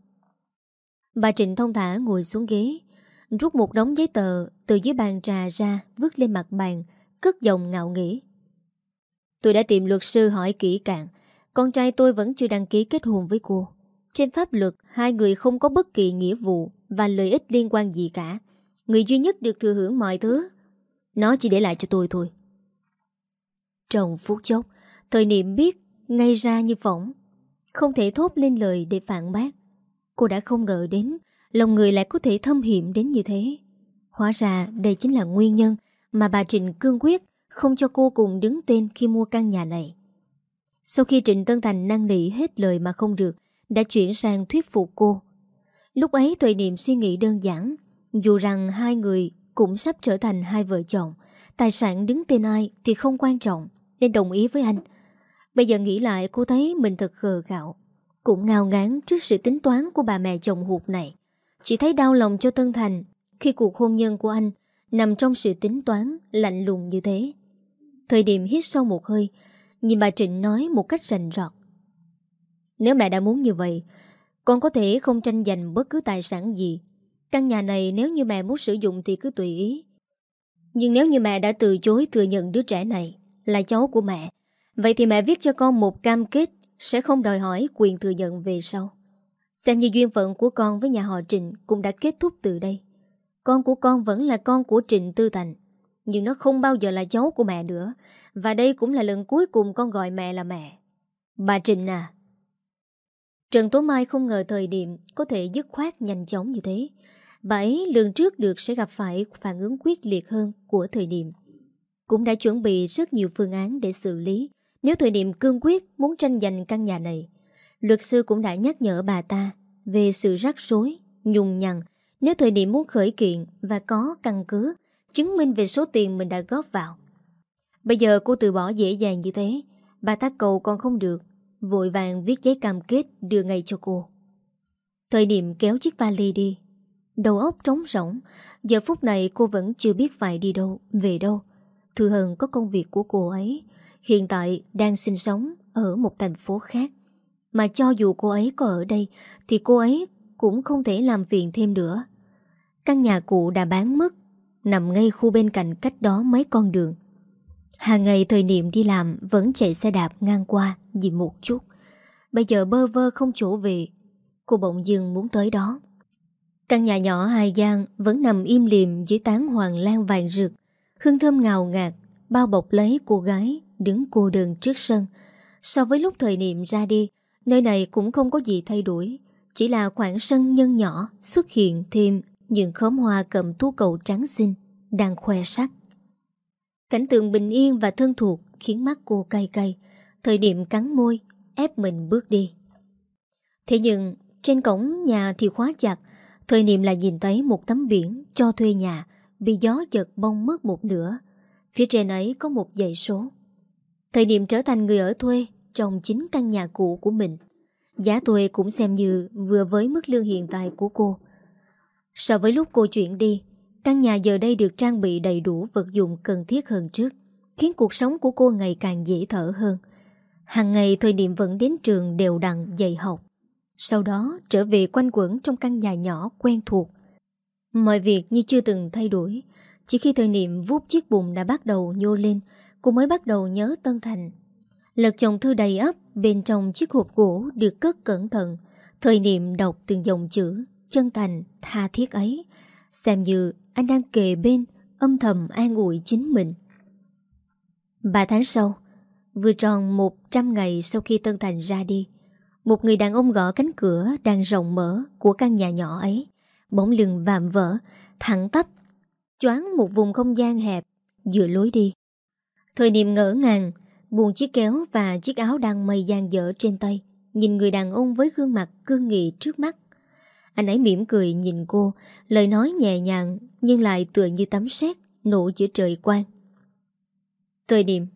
Bà Trịnh thông thả ngồi xuống ghế. Rút một đống giấy tờ Từ dưới bàn trà ra, Vứt lên mặt bàn, Cất giọng ngạo nghỉ Tôi đã tìm luật sư hỏi kỹ càng, con trai tôi vẫn chưa đăng ký kết hôn với cô. Trên pháp luật, Hai người không có bất kỳ nghĩa vụ Và lợi ích liên quan gì cả. Người duy nhất được thừa hưởng mọi thứ, Nó chỉ để lại cho tôi thôi. Trong phút chốc, Thời niệm biết ngay ra như phỏng. Không thể thốt lên lời để phản bác. Cô đã không ngờ đến Lòng người lại có thể thâm hiểm đến như thế Hóa ra đây chính là nguyên nhân Mà bà Trịnh cương quyết Không cho cô cùng đứng tên khi mua căn nhà này sau khi Trịnh Tân Thành năng nỉ hết lời mà không được, đã chuyển sang thuyết phục cô. Lúc ấy thời Niệm suy nghĩ đơn giản, dù rằng hai người cũng sắp trở thành hai vợ chồng, tài sản đứng tên ai thì không quan trọng, nên đồng ý với anh. Bây giờ nghĩ lại cô thấy mình thật khờ gạo, cũng ngao ngán trước sự tính toán của bà mẹ chồng hụt này. Chỉ thấy đau lòng cho Tân Thành, khi cuộc hôn nhân của anh nằm trong sự tính toán lạnh lùng như thế. Thời điểm hít sâu một hơi, Nhìn bà Trịnh nói một cách rành rọt. Nếu mẹ đã muốn như vậy, Con có thể không tranh giành bất cứ tài sản gì. Căn nhà này nếu như mẹ muốn sử dụng thì cứ tùy ý. Nhưng nếu như mẹ đã từ chối thừa nhận đứa trẻ này Là cháu của mẹ, Vậy thì mẹ viết cho con một cam kết Sẽ không đòi hỏi quyền thừa nhận về sau. Xem như duyên phận của con với nhà họ Trịnh Cũng đã kết thúc từ đây. Con của con vẫn là con của Trịnh Tư Thành, Nhưng nó không bao giờ là cháu của mẹ nữa, Và đây cũng là lần cuối cùng con gọi mẹ là mẹ. Bà Trịnh à. Trần Tố Mai không ngờ thời điểm Có thể dứt khoát nhanh chóng như thế. Bà ấy lường trước được sẽ gặp phải phản ứng quyết liệt hơn của thời điểm. Cũng đã chuẩn bị rất nhiều phương án để xử lý. Nếu thời điểm cương quyết muốn tranh giành căn nhà này Luật sư cũng đã nhắc nhở bà ta về sự rắc rối, nhùng nhằn nếu thời điểm muốn khởi kiện và có căn cứ chứng minh về số tiền mình đã góp vào. Bây giờ cô từ bỏ dễ dàng như thế, bà ta cầu còn không được, vội vàng viết giấy cam kết đưa ngay cho cô. Thời điểm kéo chiếc vali đi, đầu óc trống rỗng, giờ phút này cô vẫn chưa biết phải đi đâu, về đâu. Thư Hân có công việc của cô ấy, hiện tại đang sinh sống ở một thành phố khác. Mà cho dù cô ấy có ở đây, Thì cô ấy cũng không thể làm phiền thêm nữa. Căn nhà cụ đã bán mất, Nằm ngay khu bên cạnh cách đó mấy con đường. Hàng ngày thời niệm đi làm Vẫn chạy xe đạp ngang qua Vì một chút. Bây giờ bơ vơ không chỗ về, Cô bỗng dưng muốn tới đó. Căn nhà nhỏ hai gian Vẫn nằm im liềm dưới tán hoàng lan vàng rực. Hương thơm ngào ngạt Bao bọc lấy cô gái Đứng cô đơn trước sân. So với lúc thời niệm ra đi Nơi này cũng không có gì thay đổi, Chỉ là khoảng sân nhân nhỏ Xuất hiện thêm những khóm hoa cầm tú cầu trắng xinh Đang khoe sắc. Cảnh tượng bình yên và thân thuộc Khiến mắt cô cay cay, Thời điểm cắn môi, Ép mình bước đi. Thế nhưng, trên cổng nhà thì khóa chặt, Thời niệm là nhìn thấy một tấm biển Cho thuê nhà Bị gió giật bông mất một nửa. Phía trên ấy có một dãy số. Thời niệm trở thành người ở thuê trong chính căn nhà cũ của mình. Giá thuê cũng xem như vừa với mức lương hiện tại của cô. So với lúc cô chuyển đi, căn nhà giờ đây được trang bị đầy đủ vật dụng cần thiết hơn trước, khiến cuộc sống của cô ngày càng dễ thở hơn. Hàng ngày thời điểm vẫn đến trường đều đặn dạy học. Sau đó trở về quanh quẩn trong căn nhà nhỏ quen thuộc. Mọi việc như chưa từng thay đổi. Chỉ khi thời niệm vút chiếc bụng đã bắt đầu nhô lên, cô mới bắt đầu nhớ Tân Thành Lật chồng thư đầy ấp Bên trong chiếc hộp gỗ được cất cẩn thận. Thời niệm đọc từng dòng chữ Chân thành, tha thiết ấy. Xem như anh đang kề bên Âm thầm an ủi chính mình. Ba tháng sau Vừa tròn 100 ngày sau khi Tân Thành ra đi Một người đàn ông gõ cánh cửa Đang rộng mở của căn nhà nhỏ ấy Bóng lưng vạm vỡ Thẳng tắp Choáng một vùng không gian hẹp Dựa lối đi. Thời niệm ngỡ ngàng Buồn chiếc kéo và chiếc áo đang mây gian dở trên tay, Nhìn người đàn ông với gương mặt cương nghị trước mắt. Anh ấy mỉm cười nhìn cô, Lời nói nhẹ nhàng Nhưng lại tựa như tấm sét Nổ giữa trời quang. Thời điểm.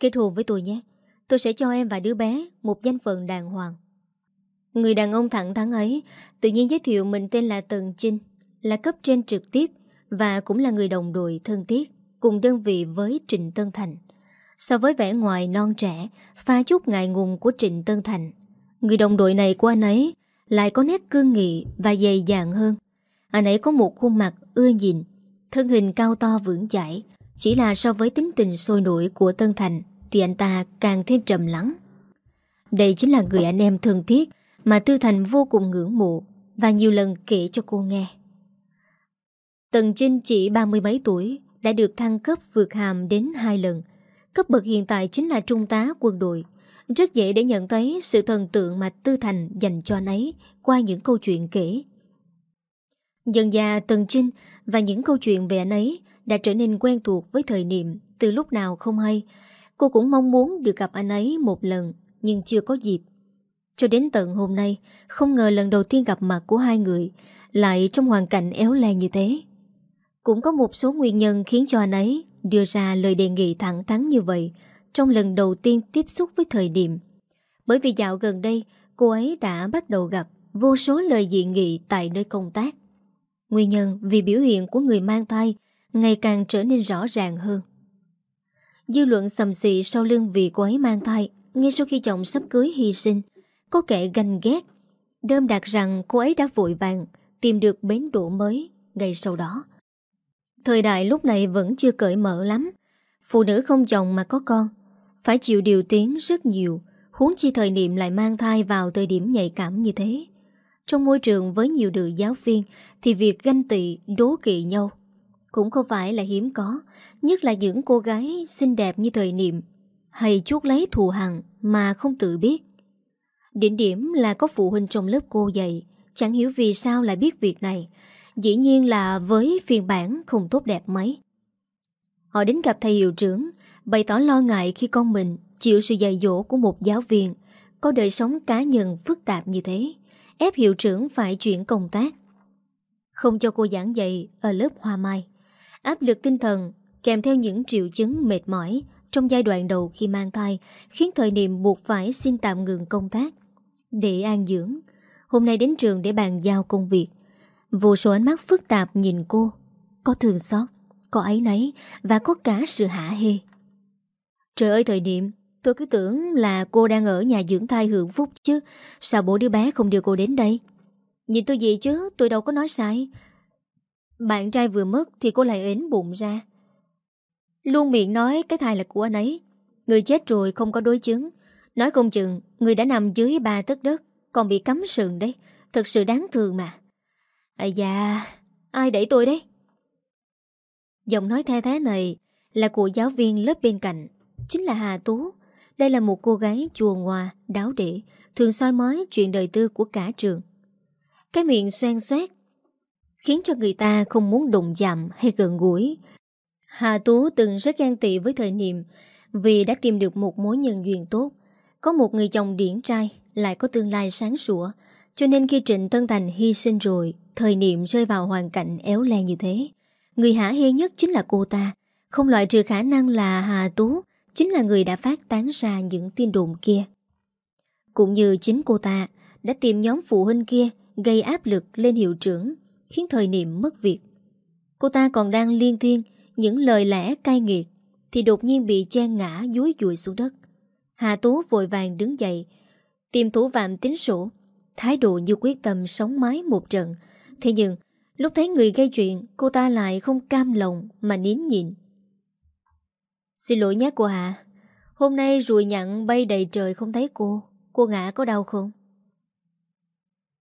Kết hôn với tôi nhé. Tôi sẽ cho em và đứa bé Một danh phận đàng hoàng. Người đàn ông thẳng thắn ấy Tự nhiên giới thiệu mình tên là Tần Trinh Là cấp trên trực tiếp Và cũng là người đồng đội thân thiết Cùng đơn vị với Trịnh Tân Thành. So với vẻ ngoài non trẻ, Pha chút ngại ngùng của Trịnh Tân Thành. Người đồng đội này của anh ấy Lại có nét cương nghị và dày dạn hơn. Anh ấy có một khuôn mặt ưa nhìn, Thân hình cao to vững chãi. Chỉ là so với tính tình sôi nổi của Tân Thành Thì anh ta càng thêm trầm lắng. Đây chính là người anh em thân thiết Mà Tư Thành vô cùng ngưỡng mộ Và nhiều lần kể cho cô nghe. Tần Trinh chỉ ba mươi mấy tuổi, Đã được thăng cấp vượt hàm đến hai lần. Cấp bậc hiện tại chính là trung tá quân đội Rất dễ để nhận thấy sự thần tượng mà Tư Thành dành cho anh ấy qua những câu chuyện kể. Dần già Tần Trinh và những câu chuyện về anh ấy đã trở nên quen thuộc với thời niệm từ lúc nào không hay. Cô cũng mong muốn được gặp anh ấy một lần nhưng chưa có dịp. Cho đến tận hôm nay, không ngờ lần đầu tiên gặp mặt của hai người lại trong hoàn cảnh éo le như thế. Cũng có một số nguyên nhân khiến cho anh ấy đưa ra lời đề nghị thẳng thắn như vậy trong lần đầu tiên tiếp xúc với thời điểm. Bởi vì dạo gần đây, cô ấy đã bắt đầu gặp vô số lời dị nghị tại nơi công tác. Nguyên nhân vì biểu hiện của người mang thai ngày càng trở nên rõ ràng hơn. Dư luận sầm xị sau lưng vì cô ấy mang thai Ngay sau khi chồng sắp cưới hy sinh Có kẻ ganh ghét Đơm đạt rằng cô ấy đã vội vàng Tìm được bến đỗ mới Ngay sau đó Thời đại lúc này vẫn chưa cởi mở lắm. Phụ nữ không chồng mà có con. Phải chịu điều tiếng rất nhiều. Huống chi thời niệm lại mang thai vào thời điểm nhạy cảm như thế. Trong môi trường với nhiều nữ giáo viên Thì việc ganh tị, đố kỵ nhau Cũng không phải là hiếm có Nhất là những cô gái xinh đẹp như thời niệm. Hay chuốt lấy thù hằn mà không tự biết. Đỉnh điểm là có phụ huynh trong lớp cô dạy Chẳng hiểu vì sao lại biết việc này. Dĩ nhiên là với phiên bản không tốt đẹp mấy Họ đến gặp thầy hiệu trưởng, Bày tỏ lo ngại khi con mình Chịu sự dạy dỗ của một giáo viên, Có đời sống cá nhân phức tạp như thế, Ép hiệu trưởng phải chuyển công tác Không cho cô giảng dạy Ở lớp hoa mai, Áp lực tinh thần kèm theo những triệu chứng mệt mỏi trong giai đoạn đầu khi mang thai khiến thời niệm buộc phải xin tạm ngừng công tác để an dưỡng. Hôm nay đến trường để bàn giao công việc. Vô số ánh mắt phức tạp nhìn cô, có thương xót, có ấy nấy và có cả sự hả hê. Trời ơi thời điểm tôi cứ tưởng là cô đang ở nhà dưỡng thai hưởng phúc chứ, sao bố đứa bé không đưa cô đến đây? Nhìn tôi gì chứ, tôi đâu có nói sai. Bạn trai vừa mất thì cô lại ến bụng ra. Luôn miệng nói cái thai là của anh ấy Người chết rồi không có đối chứng Nói không chừng Người đã nằm dưới ba tấc đất Còn bị cắm sườn đấy Thật sự đáng thương mà À da Ai đẩy tôi đấy Giọng nói the thế này Là của giáo viên lớp bên cạnh Chính là Hà Tú Đây là một cô gái chùa ngoà, đáo để Thường soi mới chuyện đời tư của cả trường Cái miệng xoan xoét Khiến cho người ta không muốn đụng chạm hay gần gũi Hà Tú từng rất ghen tị với thời niệm vì đã tìm được một mối nhân duyên tốt. Có một người chồng điển trai lại có tương lai sáng sủa. Cho nên khi Trịnh Tân Thành hy sinh rồi, thời niệm rơi vào hoàn cảnh éo le như thế. Người hả hê nhất chính là cô ta. Không loại trừ khả năng là Hà Tú chính là người đã phát tán ra những tin đồn kia. Cũng như chính cô ta đã tìm nhóm phụ huynh kia gây áp lực lên hiệu trưởng, khiến thời niệm mất việc. Cô ta còn đang liên thiên những lời lẽ cay nghiệt thì đột nhiên bị chen ngã dúi dùi xuống đất. Hà Tú vội vàng đứng dậy, tìm thủ phạm tính sổ, thái độ như quyết tâm sống mái một trận. Thế nhưng, lúc thấy người gây chuyện, cô ta lại không cam lòng mà nín nhịn. Xin lỗi nhé cô Hà, hôm nay rùi nhặn bay đầy trời không thấy cô, cô ngã có đau không?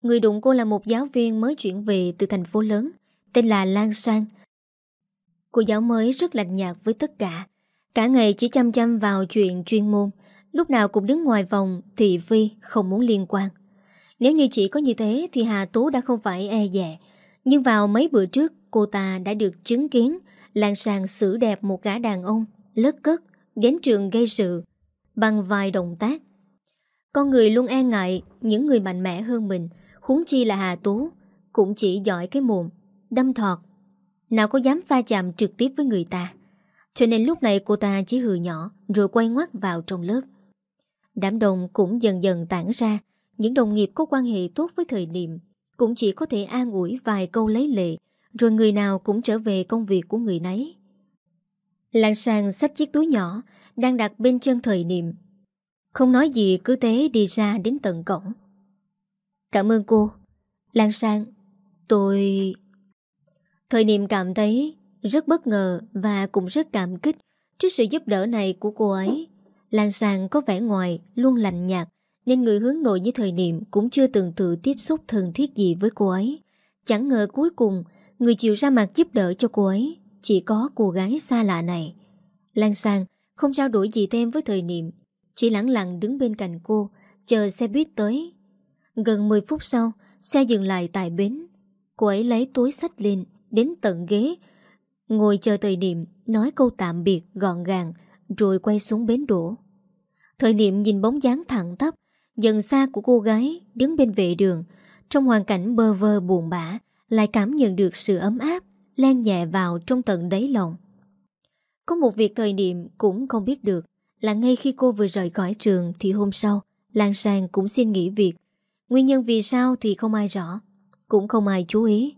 Người đụng cô là một giáo viên mới chuyển về từ thành phố lớn, tên là Lan Sang, Cô giáo mới rất lạnh nhạt với tất cả Cả ngày chỉ chăm chăm vào chuyện chuyên môn Lúc nào cũng đứng ngoài vòng Thị phi không muốn liên quan nếu như chỉ có như thế Thì Hà Tú đã không phải e dè. Nhưng vào mấy bữa trước, Cô ta đã được chứng kiến Làng sàng xử đẹp một gã đàn ông, Lất cất, đến trường gây sự, Bằng vài động tác. Con người luôn e ngại Những người mạnh mẽ hơn mình, Huống chi là Hà Tú, Cũng chỉ giỏi cái mồm, Đâm thọt, nào có dám pha chạm trực tiếp với người ta. Cho nên lúc này cô ta chỉ hừ nhỏ, Rồi quay ngoắt vào trong lớp. Đám đông cũng dần dần tản ra những đồng nghiệp có quan hệ tốt với thời Niệm Cũng chỉ có thể an ủi vài câu lấy lệ, Rồi người nào cũng trở về công việc của người nấy. Lan sang xách chiếc túi nhỏ Đang đặt bên chân thời niệm. Không nói gì, cứ thế đi ra đến tận cổng. Cảm ơn cô. Lan sang, Tôi... Thời niệm cảm thấy rất bất ngờ và cũng rất cảm kích trước sự giúp đỡ này của cô ấy. Lan Sang có vẻ ngoài luôn lạnh nhạt nên người hướng nội như thời niệm cũng chưa từng tự tiếp xúc thân thiết gì với cô ấy. Chẳng ngờ cuối cùng người chịu ra mặt giúp đỡ cho cô ấy chỉ có cô gái xa lạ này. Lan Sang không trao đổi gì thêm với thời niệm chỉ lặng lặng đứng bên cạnh cô chờ xe buýt tới. Gần 10 phút sau xe dừng lại tại bến. Cô ấy lấy túi sách lên đến tận ghế, ngồi chờ thời niệm nói câu tạm biệt gọn gàng rồi quay xuống bến đổ. Thời niệm nhìn bóng dáng thẳng tắp, dần xa của cô gái đứng bên vệ đường, trong hoàn cảnh bơ vơ buồn bã, lại cảm nhận được sự ấm áp, lan nhẹ vào trong tận đáy lòng. Có một việc thời niệm cũng không biết được, là ngay khi cô vừa rời khỏi trường thì hôm sau, Lan Sang cũng xin nghỉ việc. Nguyên nhân vì sao thì không ai rõ, cũng không ai chú ý.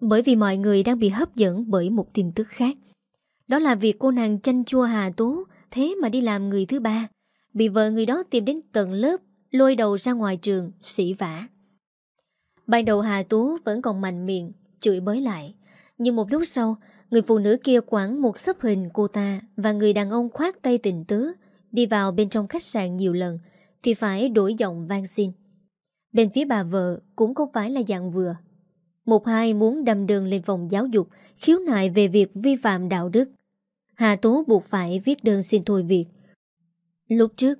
Bởi vì mọi người đang bị hấp dẫn bởi một tin tức khác. Đó là việc cô nàng chanh chua Hà Tố Thế mà đi làm người thứ ba Bị vợ người đó tìm đến tận lớp, Lôi đầu ra ngoài trường, Sỉ vả. Ban đầu Hà Tú vẫn còn mạnh miệng, Chửi bới lại. Nhưng một lúc sau, Người phụ nữ kia quảng một sấp hình cô ta Và người đàn ông khoát tay tình tứ Đi vào bên trong khách sạn nhiều lần Thì phải đổi giọng vang xin. Bên phía bà vợ cũng không phải là dạng vừa. Một hai muốn đâm đơn lên phòng giáo dục, Khiếu nại về việc vi phạm đạo đức. Hà Tú buộc phải viết đơn xin thôi việc. Lúc trước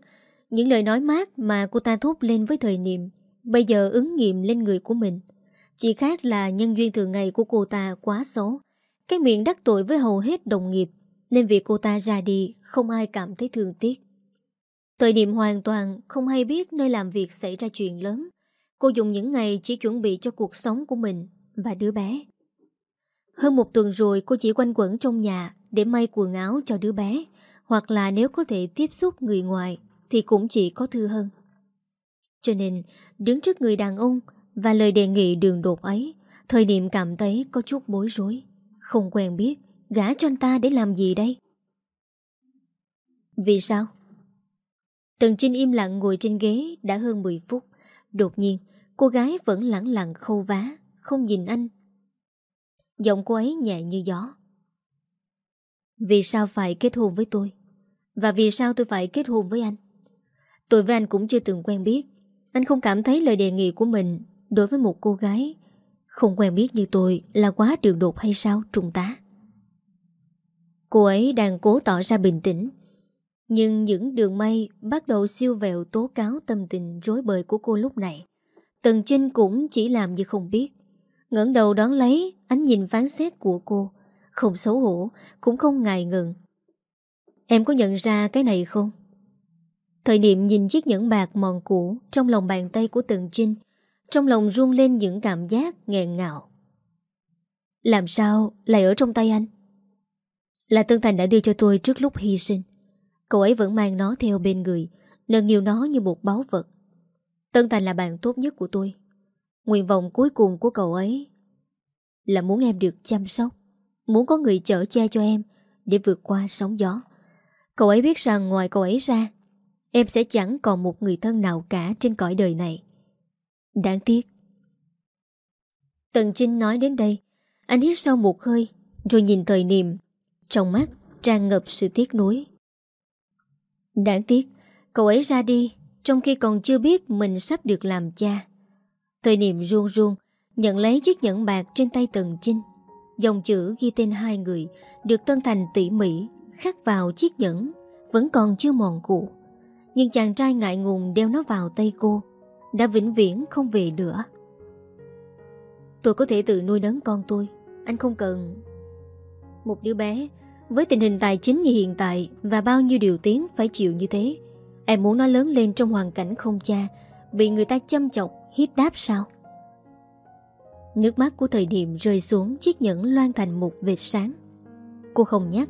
Những lời nói mát mà cô ta thốt lên với thời niệm Bây giờ ứng nghiệm lên người của mình. Chỉ khác là nhân duyên thường ngày của cô ta quá xấu Cái miệng đắc tội với hầu hết đồng nghiệp Nên việc cô ta ra đi Không ai cảm thấy thương tiếc. Thời điểm hoàn toàn không hay biết nơi làm việc xảy ra chuyện lớn. Cô dùng những ngày chỉ chuẩn bị cho cuộc sống của mình và đứa bé. Hơn một tuần rồi cô chỉ quanh quẩn trong nhà để may quần áo cho đứa bé, hoặc là nếu có thể tiếp xúc người ngoài thì cũng chỉ có thư hơn. Cho nên, đứng trước người đàn ông và lời đề nghị đường đột ấy, thời điểm cảm thấy có chút bối rối. Không quen biết, gã cho anh ta để làm gì đây? Vì sao? Tần Trinh im lặng ngồi trên ghế đã hơn 10 phút. Đột nhiên, cô gái vẫn lặng lặng khâu vá, không nhìn anh. Giọng cô ấy nhẹ như gió. Vì sao phải kết hôn với tôi? Và vì sao tôi phải kết hôn với anh? Tôi với anh cũng chưa từng quen biết. Anh không cảm thấy lời đề nghị của mình đối với một cô gái không quen biết như tôi là quá đường đột hay sao trung tá? Cô ấy đang cố tỏ ra bình tĩnh nhưng những đường mây bắt đầu siêu vẹo tố cáo tâm tình rối bời của cô lúc này. Tần Trinh cũng chỉ làm như không biết. ngẩng đầu đón lấy ánh nhìn phán xét của cô. Không xấu hổ, cũng không ngại ngừng. Em có nhận ra cái này không? Thời điểm nhìn chiếc nhẫn bạc mòn cũ trong lòng bàn tay của Tần Trinh, trong lòng run lên những cảm giác nghẹn ngào. Làm sao lại ở trong tay anh? Là Tân Thành đã đưa cho tôi trước lúc hy sinh. Cậu ấy vẫn mang nó theo bên người Nâng niu nó như một báu vật Tân Thành là bạn tốt nhất của tôi Nguyện vọng cuối cùng của cậu ấy Là muốn em được chăm sóc Muốn có người chở che cho em Để vượt qua sóng gió Cậu ấy biết rằng ngoài cậu ấy ra Em sẽ chẳng còn một người thân nào cả Trên cõi đời này. Đáng tiếc. Tần Trinh nói đến đây Anh hít sâu một hơi Rồi nhìn thời niệm. Trong mắt tràn ngập sự tiếc nuối. Đáng tiếc, cậu ấy ra đi trong khi còn chưa biết mình sắp được làm cha. Thời niệm ruông ruông, nhận lấy chiếc nhẫn bạc trên tay Tần trinh Dòng chữ ghi tên hai người được Tân Thành tỉ mỉ khắc vào chiếc nhẫn, vẫn còn chưa mòn cụ. Nhưng chàng trai ngại ngùng đeo nó vào tay cô, đã vĩnh viễn không về nữa. Tôi có thể tự nuôi nấng con tôi, anh không cần... Một đứa bé với tình hình tài chính như hiện tại Và bao nhiêu điều tiếng phải chịu như thế Em muốn nó lớn lên trong hoàn cảnh không cha Bị người ta chăm chọc Hiếp đáp sao Nước mắt của thời điểm rơi xuống Chiếc nhẫn loan thành một vệt sáng Cô không nhắc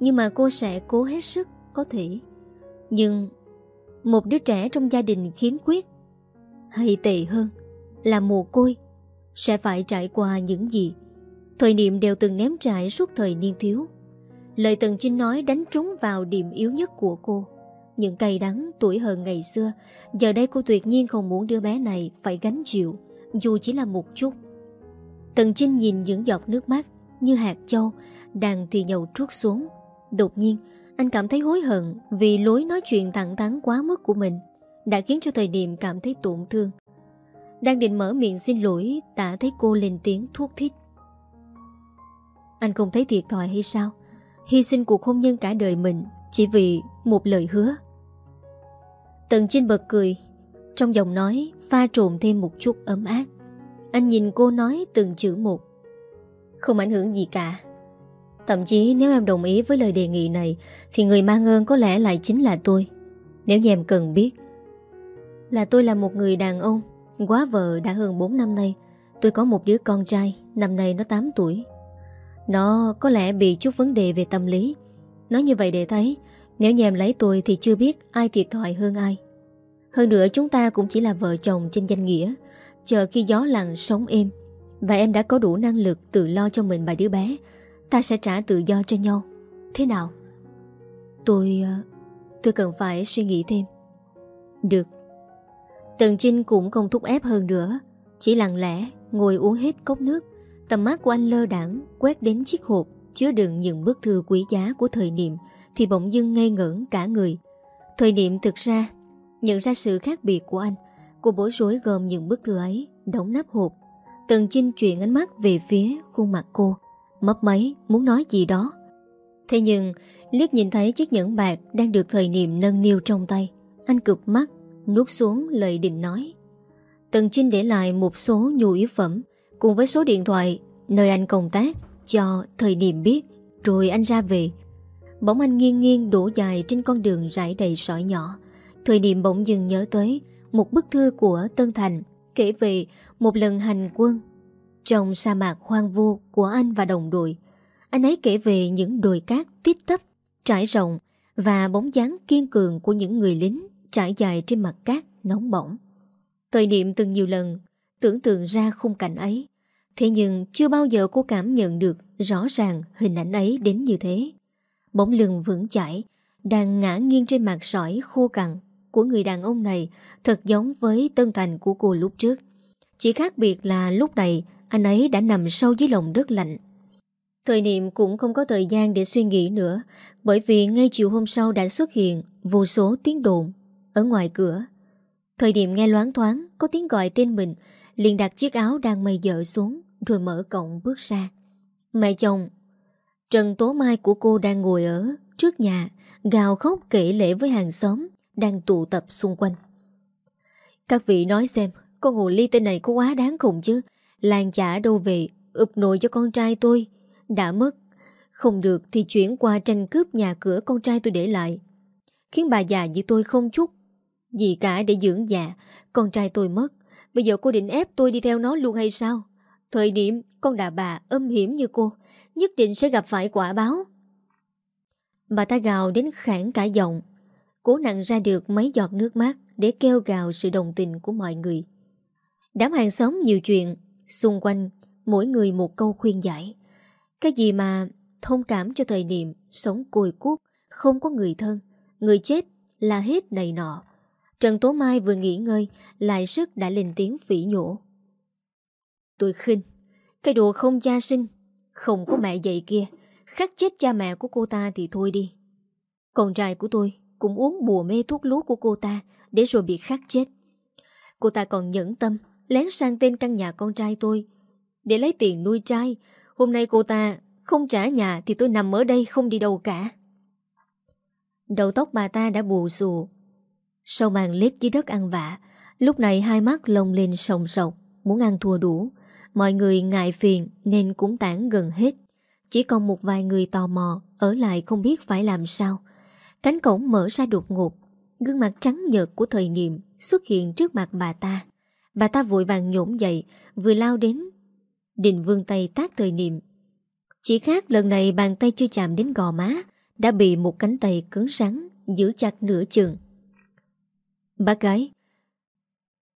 nhưng mà cô sẽ cố hết sức có thể Nhưng Một đứa trẻ trong gia đình khiếm khuyết Hay tệ hơn Là mồ côi Sẽ phải trải qua những gì Thời niệm đều từng ném trải suốt thời niên thiếu Lời Tần chinh nói đánh trúng vào điểm yếu nhất của cô. Những cay đắng tuổi hơn ngày xưa, giờ đây cô tuyệt nhiên không muốn đứa bé này phải gánh chịu, dù chỉ là một chút. Tần chinh nhìn những giọt nước mắt như hạt châu đang thì nhầu trút xuống. Đột nhiên, anh cảm thấy hối hận vì lối nói chuyện thẳng thắn quá mức của mình đã khiến cho thời điểm cảm thấy tổn thương. Đang định mở miệng xin lỗi, đã thấy cô lên tiếng thuốc thích. Anh không thấy thiệt thòi hay sao? hy sinh cuộc hôn nhân cả đời mình chỉ vì một lời hứa. Tần Trinh bật cười, trong giọng nói pha trộn thêm một chút ấm áp. Anh nhìn cô nói từng chữ một. Không ảnh hưởng gì cả. Thậm chí nếu em đồng ý với lời đề nghị này thì người mang ơn có lẽ lại chính là tôi. Nếu như em cần biết. Là tôi là một người đàn ông, quá vợ đã hơn 4 năm nay. Tôi có một đứa con trai, năm nay nó 8 tuổi. Nó có lẽ bị chút vấn đề về tâm lý Nói như vậy để thấy Nếu như em lấy tôi thì chưa biết ai thiệt thòi hơn ai Hơn nữa chúng ta cũng chỉ là vợ chồng trên danh nghĩa Chờ khi gió lặng sống êm Và em đã có đủ năng lực tự lo cho mình và đứa bé Ta sẽ trả tự do cho nhau Thế nào? Tôi... Ờ, tôi cần phải suy nghĩ thêm. Được. Tần Trinh cũng không thúc ép hơn nữa. Chỉ lặng lẽ ngồi uống hết cốc nước. Tầm mắt của anh lơ đảng quét đến chiếc hộp chứa đựng những bức thư quý giá của thời niệm thì bỗng dưng ngây ngẩn cả người. Thời niệm thực ra nhận ra sự khác biệt của anh. Cô bối rối gồm những bức thư ấy, đóng nắp hộp. Tần Trinh chuyển ánh mắt về phía khuôn mặt cô. Mấp máy muốn nói gì đó. Thế nhưng liếc nhìn thấy chiếc nhẫn bạc đang được thời niệm nâng niu trong tay. Anh cực mắt, nuốt xuống lời định nói. Tần Trinh để lại một số nhu yếu phẩm cùng với số điện thoại nơi anh công tác cho thời niệm biết rồi anh ra về. Bỗng anh nghiêng nghiêng đổ dài trên con đường rải đầy sỏi nhỏ. Thời niệm bỗng dừng nhớ tới một bức thư của Tân Thành kể về một lần hành quân trong sa mạc hoang vu của anh và đồng đội. Anh ấy kể về những đồi cát tít tấp, trải rộng và bóng dáng kiên cường của những người lính trải dài trên mặt cát nóng bỏng. Thời niệm từng nhiều lần tưởng tượng ra khung cảnh ấy. Thế nhưng chưa bao giờ cô cảm nhận được rõ ràng hình ảnh ấy đến như thế. Bóng lưng vững chãi, đang ngã nghiêng trên mặt sỏi khô cằn của người đàn ông này thật giống với tân thành của cô lúc trước. Chỉ khác biệt là lúc này anh ấy đã nằm sâu dưới lòng đất lạnh. Thời niệm cũng không có thời gian để suy nghĩ nữa, bởi vì ngay chiều hôm sau đã xuất hiện vô số tiếng đồn ở ngoài cửa. Thời điểm nghe loáng thoáng, có tiếng gọi tên mình, liền đặt chiếc áo đang mây dở xuống rồi mở cổng bước ra. Mẹ chồng, Trần Tố Mai của cô đang ngồi ở trước nhà, gào khóc kể lễ với hàng xóm đang tụ tập xung quanh. Các vị nói xem, con hồ ly tên này có quá đáng khủng chứ Làng chả đâu về ụp nồi cho con trai tôi. Đã mất. Không được thì chuyển qua tranh cướp nhà cửa con trai tôi để lại. Khiến bà già như tôi không chút Gì cả để dưỡng già. Con trai tôi mất. Bây giờ cô định ép tôi đi theo nó luôn hay sao? Thời điểm con đà bà âm hiểm như cô, Nhất định sẽ gặp phải quả báo. Bà ta gào đến khản cả giọng. Cố nặng ra được mấy giọt nước mắt Để kêu gào sự đồng tình của mọi người. Đám hàng xóm nhiều chuyện. Xung quanh, Mỗi người một câu khuyên giải. Cái gì mà thông cảm cho thời điểm Sống cùi cuốc, Không có người thân, Người chết là hết này nọ. Trần Tố Mai vừa nghỉ ngơi, Lại sức đã lên tiếng phỉ nhổ. Tôi khinh, Cái đồ không cha sinh, Không có mẹ dạy kia, Khắc chết cha mẹ của cô ta thì thôi đi. Con trai của tôi Cũng uống bùa mê thuốc lú của cô ta Để rồi bị khắc chết. Cô ta còn nhẫn tâm Lén sang tên căn nhà con trai tôi. Để lấy tiền nuôi trai, Hôm nay cô ta không trả nhà Thì tôi nằm ở đây không đi đâu cả. Đầu tóc bà ta đã bù xù. Sau màn lết dưới đất ăn vạ, Lúc này hai mắt lông lên sòng sọc, Muốn ăn thua đủ. Mọi người ngại phiền nên cũng tản gần hết. Chỉ còn một vài người tò mò, Ở lại không biết phải làm sao. Cánh cổng mở ra đột ngột, Gương mặt trắng nhợt của thời niệm Xuất hiện trước mặt bà ta. Bà ta vội vàng nhổm dậy, Vừa lao đến. Định vương tay tác thời niệm. Chỉ khác lần này bàn tay chưa chạm đến gò má, Đã bị một cánh tay cứng rắn Giữ chặt nửa chừng. Bác gái,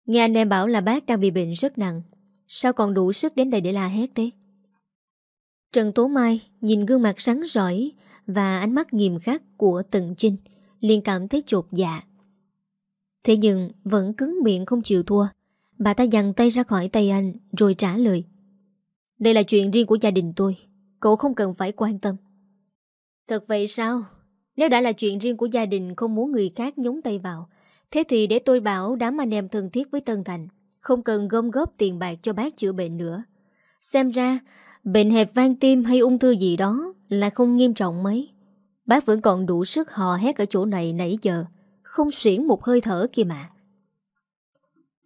Nghe anh em bảo là bác đang bị bệnh rất nặng. Sao còn đủ sức đến đây để la hét thế? Trần Tố Mai Nhìn gương mặt rắn rỏi Và ánh mắt nghiêm khắc của Tần Trinh liền cảm thấy chột dạ. Thế nhưng vẫn cứng miệng không chịu thua. Bà ta dằn tay ra khỏi tay anh, Rồi trả lời. Đây là chuyện riêng của gia đình tôi, Cậu không cần phải quan tâm. Thật vậy sao? Nếu đã là chuyện riêng của gia đình, Không muốn người khác nhúng tay vào, Thế thì để tôi bảo đám anh em thân thiết với Tân Thành, Không cần gom góp tiền bạc cho bác chữa bệnh nữa. Xem ra, Bệnh hẹp van tim hay ung thư gì đó Là không nghiêm trọng mấy. Bác vẫn còn đủ sức hò hét ở chỗ này nãy giờ, Không xuyển một hơi thở kia mà.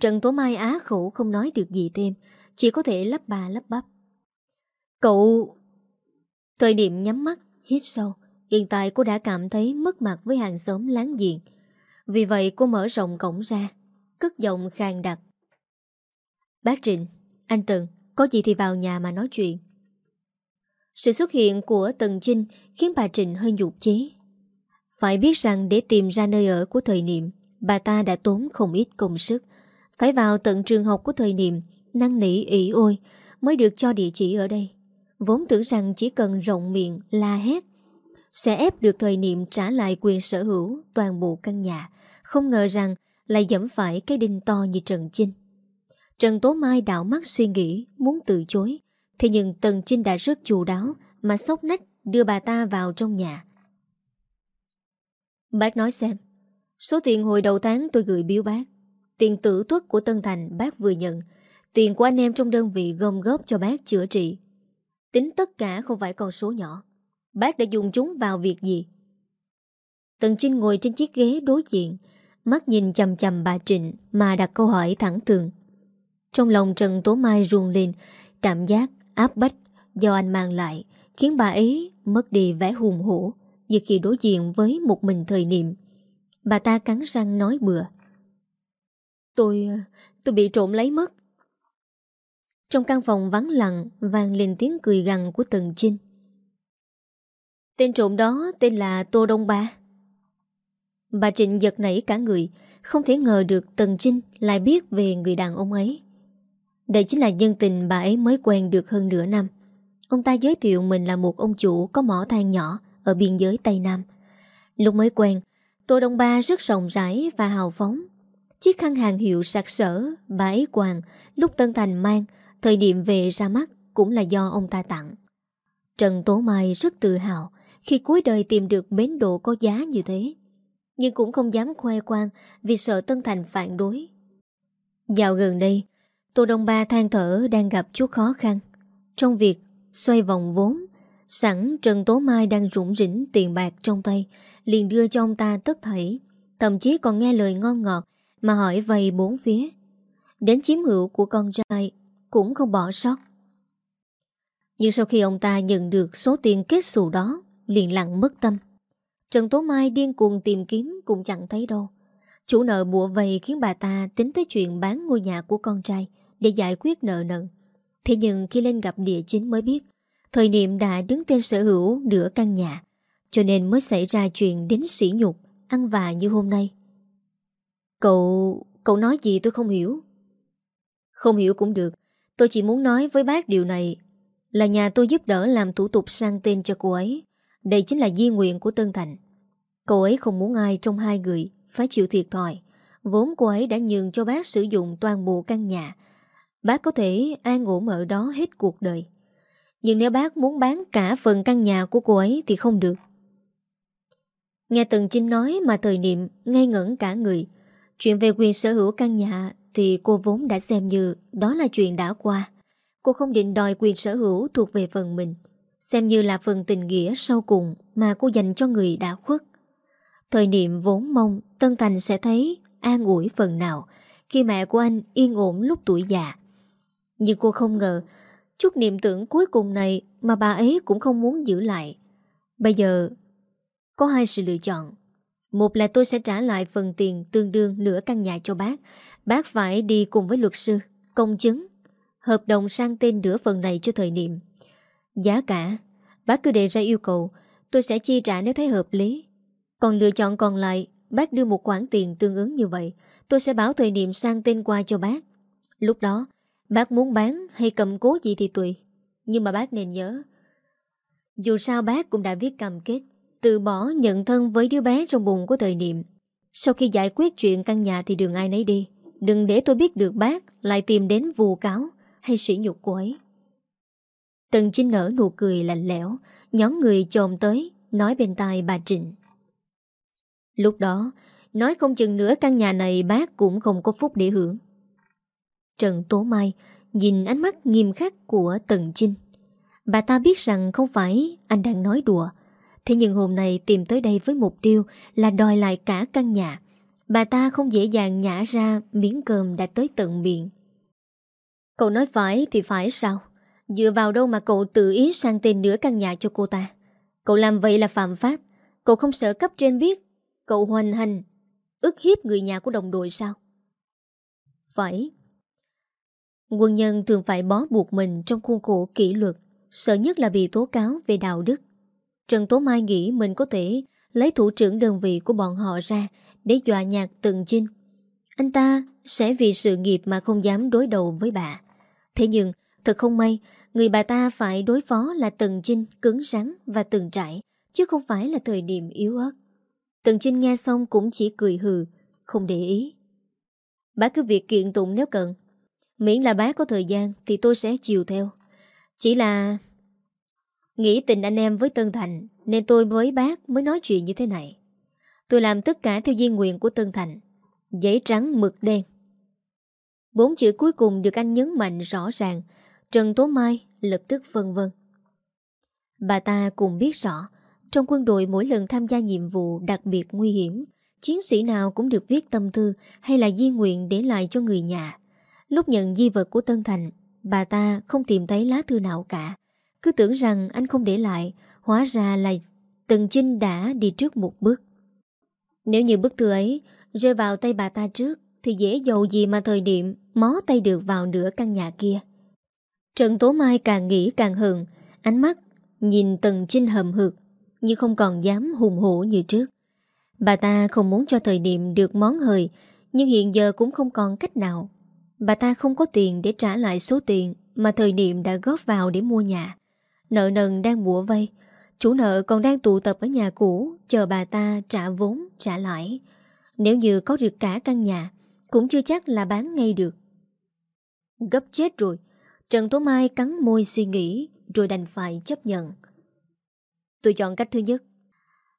Trần Tố Mai á khổ không nói được gì thêm Chỉ có thể lắp bà lắp bắp. Cậu... Thời điểm nhắm mắt, hít sâu Hiện tại cô đã cảm thấy mất mặt với hàng xóm láng giềng. Vì vậy cô mở rộng cổng ra Cất giọng khàn đặc. Bác Trịnh, anh Tần Có gì thì vào nhà mà nói chuyện. Sự xuất hiện của Tần Trinh Khiến bà Trịnh hơi nhục chí. Phải biết rằng để tìm ra nơi ở của thời niệm Bà ta đã tốn không ít công sức phải vào tận trường học của thời niệm Năng nỉ ỉ ôi Mới được cho địa chỉ ở đây Vốn tưởng rằng chỉ cần rộng miệng la hét sẽ ép được thời niệm trả lại quyền sở hữu toàn bộ căn nhà. Không ngờ rằng lại dẫm phải cái đinh to như Trần Chinh. Trần Tố Mai đảo mắt suy nghĩ, muốn từ chối. Thế nhưng Tần Chinh đã rất chu đáo mà sốc nách đưa bà ta vào trong nhà. Bác nói xem, số tiền hồi đầu tháng tôi gửi biếu bác. Tiền tử tuất của Tân Thành bác vừa nhận. Tiền của anh em trong đơn vị gom góp cho bác chữa trị. Tính tất cả không phải con số nhỏ. Bác đã dùng chúng vào việc gì? Tần Trinh ngồi trên chiếc ghế đối diện, mắt nhìn chầm chầm bà Trịnh mà đặt câu hỏi thẳng thường. Trong lòng Trần Tố Mai ruồn lên, cảm giác áp bách do anh mang lại, khiến bà ấy mất đi vẻ hùng hổ như khi đối diện với một mình thời niệm. Bà ta cắn răng nói bừa. Tôi... Ờ, tôi bị trộm lấy mất. Trong căn phòng vắng lặng vang lên tiếng cười gằn của Tần Trinh. Tên trộm đó tên là Tô Đông Ba. Bà Trịnh giật nảy cả người, không thể ngờ được Tần Trinh lại biết về người đàn ông ấy. Đây chính là nhân tình bà ấy mới quen được hơn nửa năm. Ông ta giới thiệu mình là một ông chủ có mỏ than nhỏ ở biên giới Tây Nam. Lúc mới quen, Tô Đông Ba rất rộng rãi và hào phóng. Chiếc khăn hàng hiệu sạc sở, bà ấy quàng, lúc Tân Thành mang, thời điểm về ra mắt cũng là do ông ta tặng. Trần Tố Mai rất tự hào khi cuối đời tìm được bến độ có giá như thế. Nhưng cũng không dám khoe khoang vì sợ Tân Thành phản đối. Dạo gần đây, Tô Đông Ba than thở đang gặp chút khó khăn trong việc xoay vòng vốn. Sẵn Trần Tố Mai đang rủng rỉnh tiền bạc trong tay, liền đưa cho ông ta tất thảy, thậm chí còn nghe lời ngon ngọt mà hỏi vầy bốn phía. Đến chiếm hữu của con trai cũng không bỏ sót. Nhưng sau khi ông ta nhận được số tiền kết xù đó, liền lặng mất tâm. Trần Tố Mai điên cuồng tìm kiếm cũng chẳng thấy đâu. Chủ nợ bùa vầy khiến bà ta tính tới chuyện bán ngôi nhà của con trai để giải quyết nợ nần. Thế nhưng khi lên gặp địa chính mới biết, thời niệm đã đứng tên sở hữu nửa căn nhà, cho nên mới xảy ra chuyện đến sỉ nhục, ăn vạ như hôm nay. Cậu... cậu nói gì tôi không hiểu. Không hiểu cũng được, tôi chỉ muốn nói với bác điều này là nhà tôi giúp đỡ làm thủ tục sang tên cho cô ấy. Đây chính là di nguyện của Tân Thành. Cô ấy không muốn ai trong hai người phải chịu thiệt thòi. Vốn cô ấy đã nhường cho bác sử dụng toàn bộ căn nhà Bác có thể an ổn ở đó hết cuộc đời Nhưng nếu bác muốn bán cả phần căn nhà của cô ấy Thì không được Nghe Tần Trinh nói mà thời niệm ngây ngẩn cả người Chuyện về quyền sở hữu căn nhà Thì cô vốn đã xem như Đó là chuyện đã qua. Cô không định đòi quyền sở hữu thuộc về phần mình, Xem như là phần tình nghĩa sau cùng Mà cô dành cho người đã khuất. Thời niệm vốn mong Tân Thành sẽ thấy an ủi phần nào Khi mẹ của anh yên ổn lúc tuổi già. Nhưng cô không ngờ, Chút niệm tưởng cuối cùng này Mà bà ấy cũng không muốn giữ lại. Bây giờ, Có hai sự lựa chọn. Một là tôi sẽ trả lại phần tiền tương đương nửa căn nhà cho bác. Bác phải đi cùng với luật sư, Công chứng, Hợp đồng sang tên nửa phần này cho thời niệm. Giá cả, Bác cứ đề ra yêu cầu, Tôi sẽ chi trả nếu thấy hợp lý. Còn lựa chọn còn lại, Bác đưa một khoản tiền tương ứng như vậy, Tôi sẽ báo thời niệm sang tên qua cho bác. Lúc đó, Bác muốn bán hay cầm cố gì thì tùy, Nhưng mà bác nên nhớ. Dù sao bác cũng đã viết cam kết. Từ bỏ nhận thân với đứa bé trong bụng của thời niệm. Sau khi giải quyết chuyện căn nhà thì đừng ai nấy đi. Đừng để tôi biết được bác Lại tìm đến vù cáo Hay sỉ nhục của ấy. Tần Chinh nở nụ cười lạnh lẽo. Nhóm người chồm tới Nói bên tai bà Trịnh. Lúc đó Nói không chừng nữa căn nhà này bác cũng không có phúc để hưởng. Trần Tố Mai nhìn ánh mắt nghiêm khắc của Tần Chinh, Bà ta biết rằng không phải anh đang nói đùa. Thế nhưng hôm nay tìm tới đây với mục tiêu là đòi lại cả căn nhà. Bà ta không dễ dàng nhả ra miếng cơm đã tới tận miệng. Cậu nói phải thì phải sao? Dựa vào đâu mà cậu tự ý sang tên nửa căn nhà cho cô ta? Cậu làm vậy là phạm pháp. Cậu không sợ cấp trên biết. Cậu hoành hành, ức hiếp người nhà của đồng đội sao? Phải, Quân nhân thường phải bó buộc mình trong khuôn khổ kỷ luật, sợ nhất là bị tố cáo về đạo đức. Trần Tố Mai nghĩ mình có thể lấy thủ trưởng đơn vị của bọn họ ra để dọa nhạc Tần Chinh, Anh ta sẽ vì sự nghiệp mà không dám đối đầu với bà. Thế nhưng, thật không may, người bà ta phải đối phó là Tần Trinh cứng rắn và từng trải, chứ không phải là thời điểm yếu ớt. Tần Trinh nghe xong cũng chỉ cười hừ, không để ý. Bác cứ việc kiện tụng nếu cần. Miễn là bác có thời gian thì tôi sẽ chiều theo. Chỉ là... Nghĩ tình anh em với Tân Thành nên tôi với bác mới nói chuyện như thế này. Tôi làm tất cả theo di nguyện của Tân Thành. Giấy trắng mực đen. Bốn chữ cuối cùng được anh nhấn mạnh rõ ràng. Trần Tố Mai lập tức phân vân. Bà ta cũng biết rõ, trong quân đội mỗi lần tham gia nhiệm vụ đặc biệt nguy hiểm, chiến sĩ nào cũng được viết tâm thư hay là di nguyện để lại cho người nhà. Lúc nhận di vật của Tân Thành, bà ta không tìm thấy lá thư nào cả. Cứ tưởng rằng anh không để lại, hóa ra là Tần Trinh đã đi trước một bước. Nếu như bức thư ấy rơi vào tay bà ta trước, thì dễ dầu gì mà thời điểm mó tay được vào nửa căn nhà kia. Trần Tố Mai càng nghĩ càng hừng, ánh mắt nhìn Tần Trinh hầm hực, nhưng không còn dám hùng hổ như trước. Bà ta không muốn cho thời điểm được món hời, nhưng hiện giờ cũng không còn cách nào. Bà ta không có tiền để trả lại số tiền mà thời điểm đã góp vào để mua nhà. Nợ nần đang bủa vây, chủ nợ còn đang tụ tập ở nhà cũ, chờ bà ta trả vốn, trả lãi. Nếu như có được cả căn nhà, cũng chưa chắc là bán ngay được. Gấp chết rồi, Trần Tố Mai cắn môi suy nghĩ rồi đành phải chấp nhận. Tôi chọn cách thứ nhất.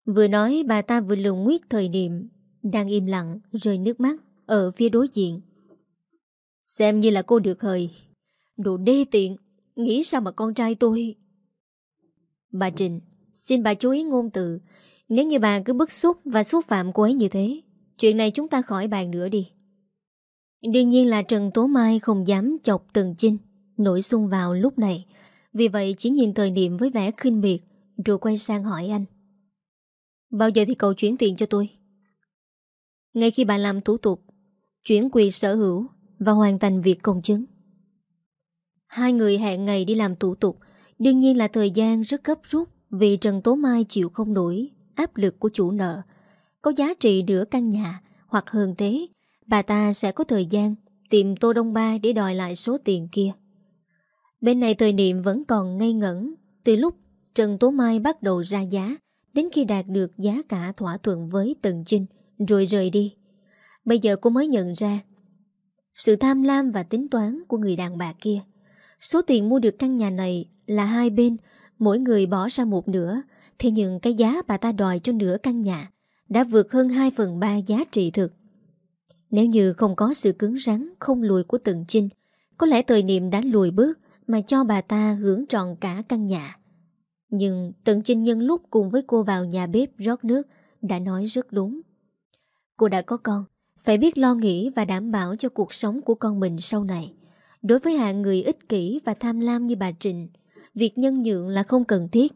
Vừa nói bà ta vừa lùng nguyết thời điểm đang im lặng rơi nước mắt ở phía đối diện. Xem như là cô được hời. Đồ đê tiện, nghĩ sao mà con trai tôi... Bà Trịnh, xin bà chú ý ngôn từ. Nếu như bà cứ bức xúc và xúc phạm cô ấy như thế, chuyện này chúng ta khỏi bàn nữa đi. Đương nhiên là Trần Tố Mai không dám chọc Tần Chinh nổi xung vào lúc này. Vì vậy chỉ nhìn thời điểm với vẻ khinh miệt rồi quay sang hỏi anh. Bao giờ thì cậu chuyển tiền cho tôi? Ngay khi bà làm thủ tục, chuyển quyền sở hữu và hoàn thành việc công chứng. Hai người hẹn ngày đi làm thủ tục, đương nhiên là thời gian rất gấp rút vì Trần Tố Mai chịu không nổi áp lực của chủ nợ. Có giá trị nửa căn nhà hoặc hơn thế, bà ta sẽ có thời gian tìm Tô Đông Ba để đòi lại số tiền kia. Bên này thời niệm vẫn còn ngây ngẩn từ lúc Trần Tố Mai bắt đầu ra giá đến khi đạt được giá cả thỏa thuận với Tần Chinh rồi rời đi. Bây giờ cô mới nhận ra sự tham lam và tính toán của người đàn bà kia. Số tiền mua được căn nhà này là hai bên, mỗi người bỏ ra một nửa, thế nhưng cái giá bà ta đòi cho nửa căn nhà đã vượt hơn 2 phần 3 giá trị thực. Nếu như không có sự cứng rắn, không lùi của Tần Chinh, có lẽ thời niệm đã lùi bước mà cho bà ta hưởng trọn cả căn nhà. Nhưng Tần Trinh nhân lúc cùng với cô vào nhà bếp rót nước đã nói rất đúng. Cô đã có con, phải biết lo nghĩ và đảm bảo cho cuộc sống của con mình sau này. Đối với hạng người ích kỷ và tham lam như bà Trịnh, việc nhân nhượng là không cần thiết.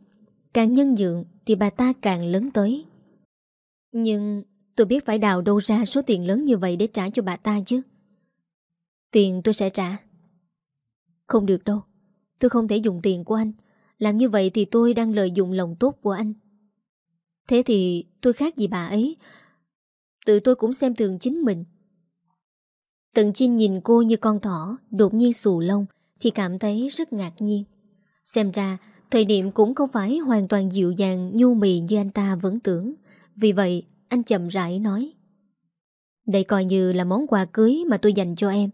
Càng nhân nhượng thì bà ta càng lớn tới. Nhưng tôi biết phải đào đâu ra số tiền lớn như vậy để trả cho bà ta chứ. Tiền tôi sẽ trả. Không được đâu. Tôi không thể dùng tiền của anh. Làm như vậy thì tôi đang lợi dụng lòng tốt của anh. Thế thì tôi khác gì bà ấy. Tự tôi cũng xem thường chính mình. Tận Trinh nhìn cô như con thỏ, đột nhiên xù lông, thì cảm thấy rất ngạc nhiên. Xem ra, thời điểm cũng không phải hoàn toàn dịu dàng, nhu mì như anh ta vẫn tưởng. Vì vậy, anh chậm rãi nói. Đây coi như là món quà cưới mà tôi dành cho em.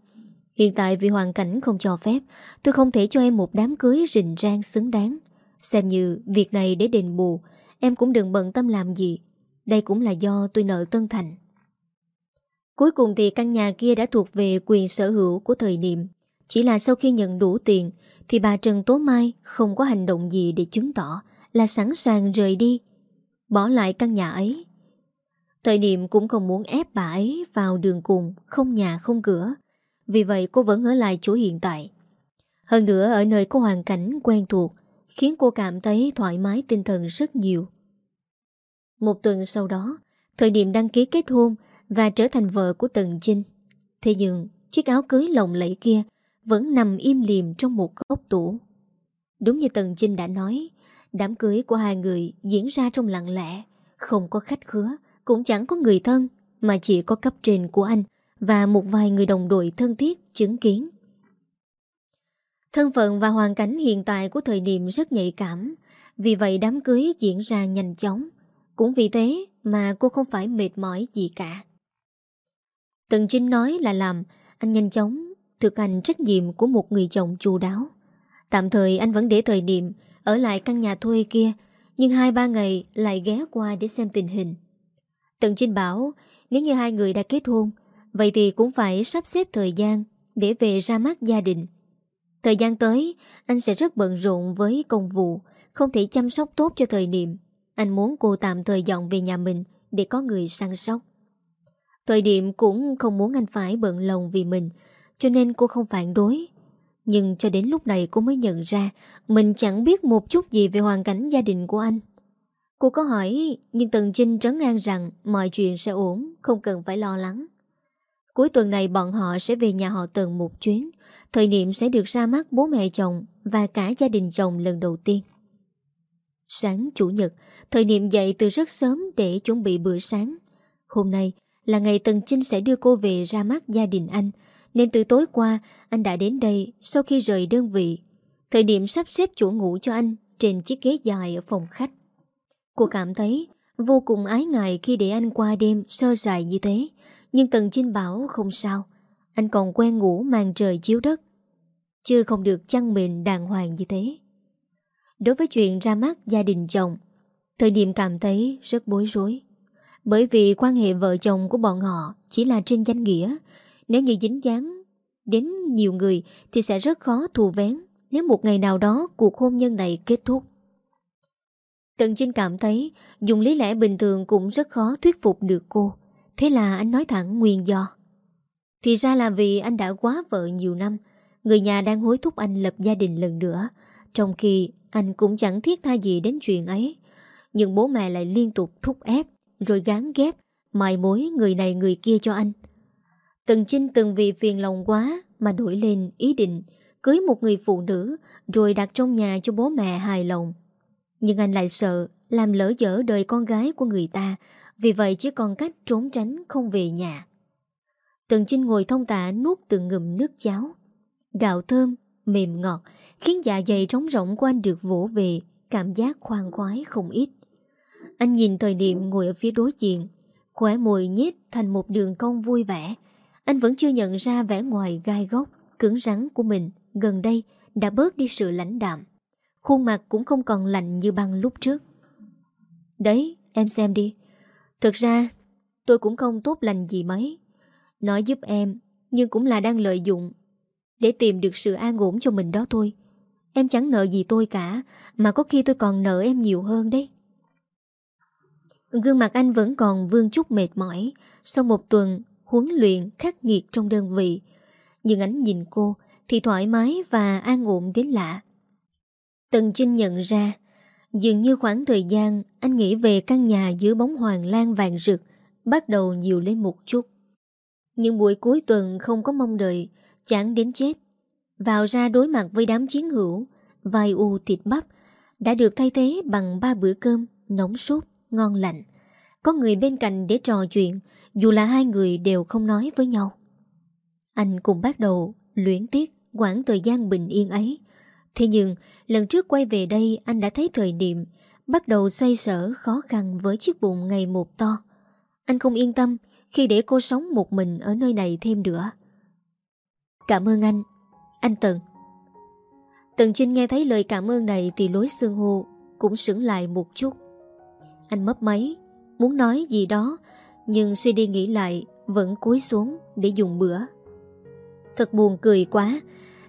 Hiện tại vì hoàn cảnh không cho phép, tôi không thể cho em một đám cưới rình rang xứng đáng. Xem như việc này để đền bù, em cũng đừng bận tâm làm gì. Đây cũng là do tôi nợ Tân Thành. Cuối cùng thì căn nhà kia đã thuộc về quyền sở hữu của thời niệm. Chỉ là sau khi nhận đủ tiền thì bà Trần Tố Mai không có hành động gì để chứng tỏ là sẵn sàng rời đi, bỏ lại căn nhà ấy. Thời niệm cũng không muốn ép bà ấy vào đường cùng, không nhà không cửa. Vì vậy cô vẫn ở lại chỗ hiện tại. Hơn nữa ở nơi có hoàn cảnh quen thuộc khiến cô cảm thấy thoải mái tinh thần rất nhiều. Một tuần sau đó, thời điểm đăng ký kết hôn và trở thành vợ của Tần Trinh. Thế nhưng, chiếc áo cưới lồng lẫy kia vẫn nằm im liềm trong một góc tủ. Đúng như Tần Trinh đã nói, đám cưới của hai người diễn ra trong lặng lẽ, không có khách khứa, cũng chẳng có người thân, mà chỉ có cấp trên của anh và một vài người đồng đội thân thiết chứng kiến. Thân phận và hoàn cảnh hiện tại của thời điểm rất nhạy cảm. Vì vậy đám cưới diễn ra nhanh chóng. Cũng vì thế mà cô không phải mệt mỏi gì cả. Tần Trinh nói là làm, anh nhanh chóng thực hành trách nhiệm của một người chồng chu đáo. Tạm thời anh vẫn để thời điểm ở lại căn nhà thuê kia, nhưng hai ba ngày lại ghé qua để xem tình hình. Tần Trinh bảo nếu như hai người đã kết hôn, vậy thì cũng phải sắp xếp thời gian để về ra mắt gia đình. Thời gian tới, anh sẽ rất bận rộn với công vụ, không thể chăm sóc tốt cho thời niệm. Anh muốn cô tạm thời dọn về nhà mình để có người săn sóc. Thời điểm cũng không muốn anh phải bận lòng vì mình, cho nên cô không phản đối. Nhưng cho đến lúc này cô mới nhận ra mình chẳng biết một chút gì về hoàn cảnh gia đình của anh. Cô có hỏi, nhưng Tần Trinh trấn an rằng mọi chuyện sẽ ổn, không cần phải lo lắng. Cuối tuần này bọn họ sẽ về nhà họ Tần một chuyến, thời niệm sẽ được ra mắt bố mẹ chồng và cả gia đình chồng lần đầu tiên. Sáng Chủ nhật, thời niệm dậy từ rất sớm để chuẩn bị bữa sáng. Hôm nay là ngày Tần Chinh sẽ đưa cô về ra mắt gia đình anh, nên từ tối qua anh đã đến đây sau khi rời đơn vị. Thời điểm sắp xếp chỗ ngủ cho anh trên chiếc ghế dài ở phòng khách. Cô cảm thấy vô cùng ái ngại khi để anh qua đêm sơ sài như thế. Nhưng Tần Chinh bảo không sao. Anh còn quen ngủ màn trời chiếu đất. Chưa không được chăn mền đàng hoàng như thế. Đối với chuyện ra mắt gia đình chồng, thời điểm cảm thấy rất bối rối. Bởi vì quan hệ vợ chồng của bọn họ chỉ là trên danh nghĩa. Nếu như dính dáng đến nhiều người thì sẽ rất khó thù vén nếu một ngày nào đó cuộc hôn nhân này kết thúc. Tần Trinh cảm thấy dùng lý lẽ bình thường cũng rất khó thuyết phục được cô. Thế là anh nói thẳng nguyên do. Thì ra là vì anh đã quá vợ nhiều năm, người nhà đang hối thúc anh lập gia đình lần nữa, trong khi anh cũng chẳng thiết tha gì đến chuyện ấy. Nhưng bố mẹ lại liên tục thúc ép, rồi gán ghép, mài mối người này người kia cho anh. Tần Trinh từng vì phiền lòng quá mà đổi lên ý định cưới một người phụ nữ rồi đặt trong nhà cho bố mẹ hài lòng. Nhưng anh lại sợ làm lỡ dở đời con gái của người ta, vì vậy chỉ còn cách trốn tránh không về nhà. Tần Trinh ngồi thông tạ nuốt từng ngụm nước cháo. Gạo thơm, mềm ngọt, khiến dạ dày trống rỗng của anh được vỗ về, cảm giác khoan khoái không ít. Anh nhìn thời điểm ngồi ở phía đối diện, Khóe môi nhét thành một đường cong vui vẻ, anh vẫn chưa nhận ra vẻ ngoài gai góc, cứng rắn của mình gần đây đã bớt đi sự lãnh đạm. Khuôn mặt cũng không còn lạnh như băng lúc trước. Đấy, em xem đi. Thực ra, tôi cũng không tốt lành gì mấy. Nói giúp em, nhưng cũng là đang lợi dụng để tìm được sự an ổn cho mình đó thôi. Em chẳng nợ gì tôi cả, mà có khi tôi còn nợ em nhiều hơn đấy. Gương mặt anh vẫn còn vương chút mệt mỏi. Sau một tuần huấn luyện khắc nghiệt trong đơn vị. Nhưng ánh nhìn cô thì thoải mái và an ổn đến lạ. Tần Trinh nhận ra, dường như khoảng thời gian anh nghĩ về căn nhà dưới bóng hoàng lan vàng rực bắt đầu nhiều lên một chút. Nhưng buổi cuối tuần không có mong đợi, chẳng đến chết. Vào ra đối mặt với đám chiến hữu, vài u thịt bắp đã được thay thế bằng ba bữa cơm nóng sốt, ngon lạnh. Có người bên cạnh để trò chuyện, dù là hai người đều không nói với nhau. Anh cũng bắt đầu luyến tiếc quãng thời gian bình yên ấy. Thế nhưng, lần trước quay về đây anh đã thấy thời điểm bắt đầu xoay sở khó khăn với chiếc bụng ngày một to. Anh không yên tâm khi để cô sống một mình ở nơi này thêm nữa. Cảm ơn anh, anh Tần. Tần Trinh nghe thấy lời cảm ơn này thì lối xương hô cũng sững lại một chút. Anh mấp máy, muốn nói gì đó nhưng suy đi nghĩ lại Vẫn cúi xuống để dùng bữa. Thật buồn cười quá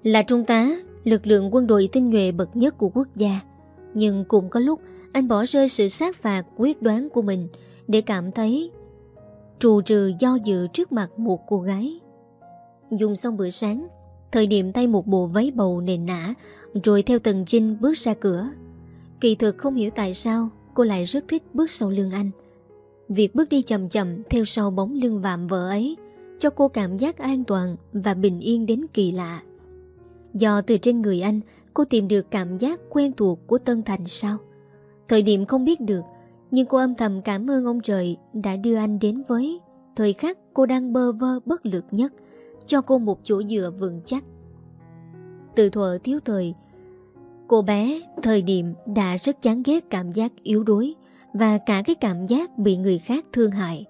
Là trung tá Lực lượng quân đội tinh nhuệ bậc nhất của quốc gia. Nhưng cũng có lúc Anh bỏ rơi sự sát phạt quyết đoán của mình Để cảm thấy Trù trừ do dự trước mặt một cô gái. Dùng xong bữa sáng Thời điểm thay một bộ váy bầu nền nã Rồi theo tầng chinh bước ra cửa. Kỳ thực không hiểu tại sao Cô lại rất thích bước sau lưng anh Việc bước đi chậm chậm theo sau bóng lưng vạm vợ ấy cho cô cảm giác an toàn và bình yên đến kỳ lạ. Do từ trên người anh, cô tìm được cảm giác quen thuộc của Tân Thành sao? Thời điểm không biết được, nhưng cô âm thầm cảm ơn ông trời đã đưa anh đến với thời khắc cô đang bơ vơ bất lực nhất, cho cô một chỗ dựa vững chắc. Từ thuở thiếu thời, Cô bé thời điểm đã rất chán ghét cảm giác yếu đuối và cả cái cảm giác bị người khác thương hại.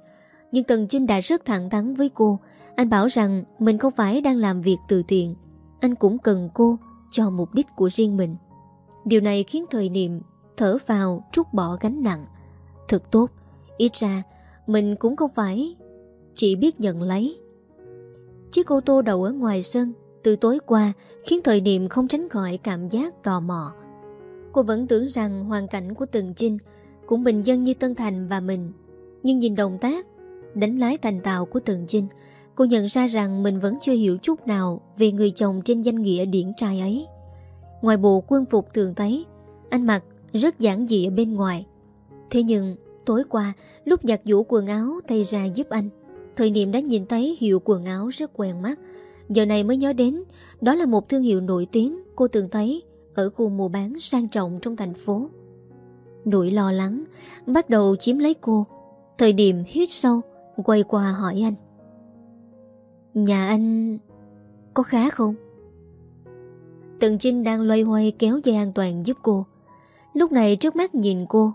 Nhưng Tần Trinh đã rất thẳng thắn với cô. Anh bảo rằng mình không phải đang làm việc từ thiện. Anh cũng cần cô cho mục đích của riêng mình. Điều này khiến thời niệm thở vào trút bỏ gánh nặng. Thật tốt, ít ra mình cũng không phải chỉ biết nhận lấy. Chiếc ô tô đậu ở ngoài sân từ tối qua khiến thời niệm không tránh khỏi cảm giác tò mò. Cô vẫn tưởng rằng hoàn cảnh của Tần Trinh cũng bình dân như Tân Thành và mình. Nhưng nhìn động tác, đánh lái thành tạo của Tần Trinh, cô nhận ra rằng mình vẫn chưa hiểu chút nào về người chồng trên danh nghĩa điển trai ấy. Ngoài bộ quân phục thường thấy, anh mặc rất giản dị ở bên ngoài. Thế nhưng, tối qua, lúc giặt vũ quần áo thay ra giúp anh, thời niệm đã nhìn thấy hiệu quần áo rất quen mắt. Giờ này mới nhớ đến, đó là một thương hiệu nổi tiếng cô từng thấy ở khu mua bán sang trọng trong thành phố. Nỗi lo lắng bắt đầu chiếm lấy cô. Thời điểm hít sâu, quay qua hỏi anh. Nhà anh có khá không? Tần Trinh đang loay hoay kéo dây an toàn giúp cô. Lúc này trước mắt nhìn cô,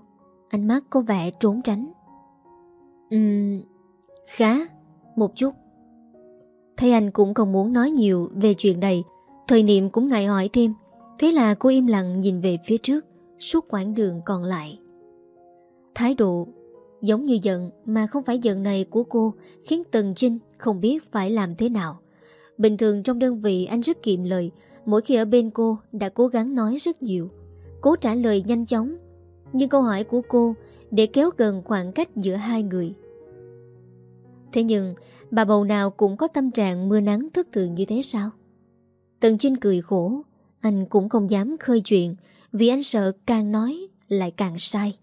ánh mắt có vẻ trốn tránh. Ừm, khá, một chút. Thấy anh cũng không muốn nói nhiều về chuyện này, thời niệm cũng ngại hỏi thêm. Thế là cô im lặng nhìn về phía trước suốt quãng đường còn lại. Thái độ giống như giận mà không phải giận này của cô khiến Tần Trinh không biết phải làm thế nào. Bình thường trong đơn vị anh rất kiệm lời, mỗi khi ở bên cô đã cố gắng nói rất nhiều, cố trả lời nhanh chóng. Nhưng câu hỏi của cô để kéo gần khoảng cách giữa hai người. Thế nhưng, bà bầu nào cũng có tâm trạng mưa nắng thất thường như thế sao? Tần Chinh cười khổ, anh cũng không dám khơi chuyện vì anh sợ càng nói lại càng sai.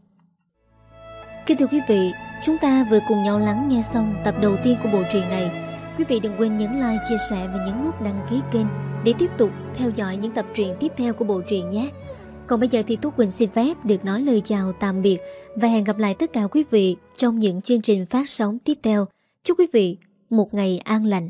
Kính thưa quý vị, chúng ta vừa cùng nhau lắng nghe xong tập đầu tiên của bộ truyện này. Quý vị đừng quên nhấn like, chia sẻ và nhấn nút đăng ký kênh để tiếp tục theo dõi những tập truyện tiếp theo của bộ truyện nhé. Còn bây giờ thì Tú Quỳnh xin phép được nói lời chào tạm biệt và hẹn gặp lại tất cả quý vị trong những chương trình phát sóng tiếp theo. Chúc quý vị một ngày an lành.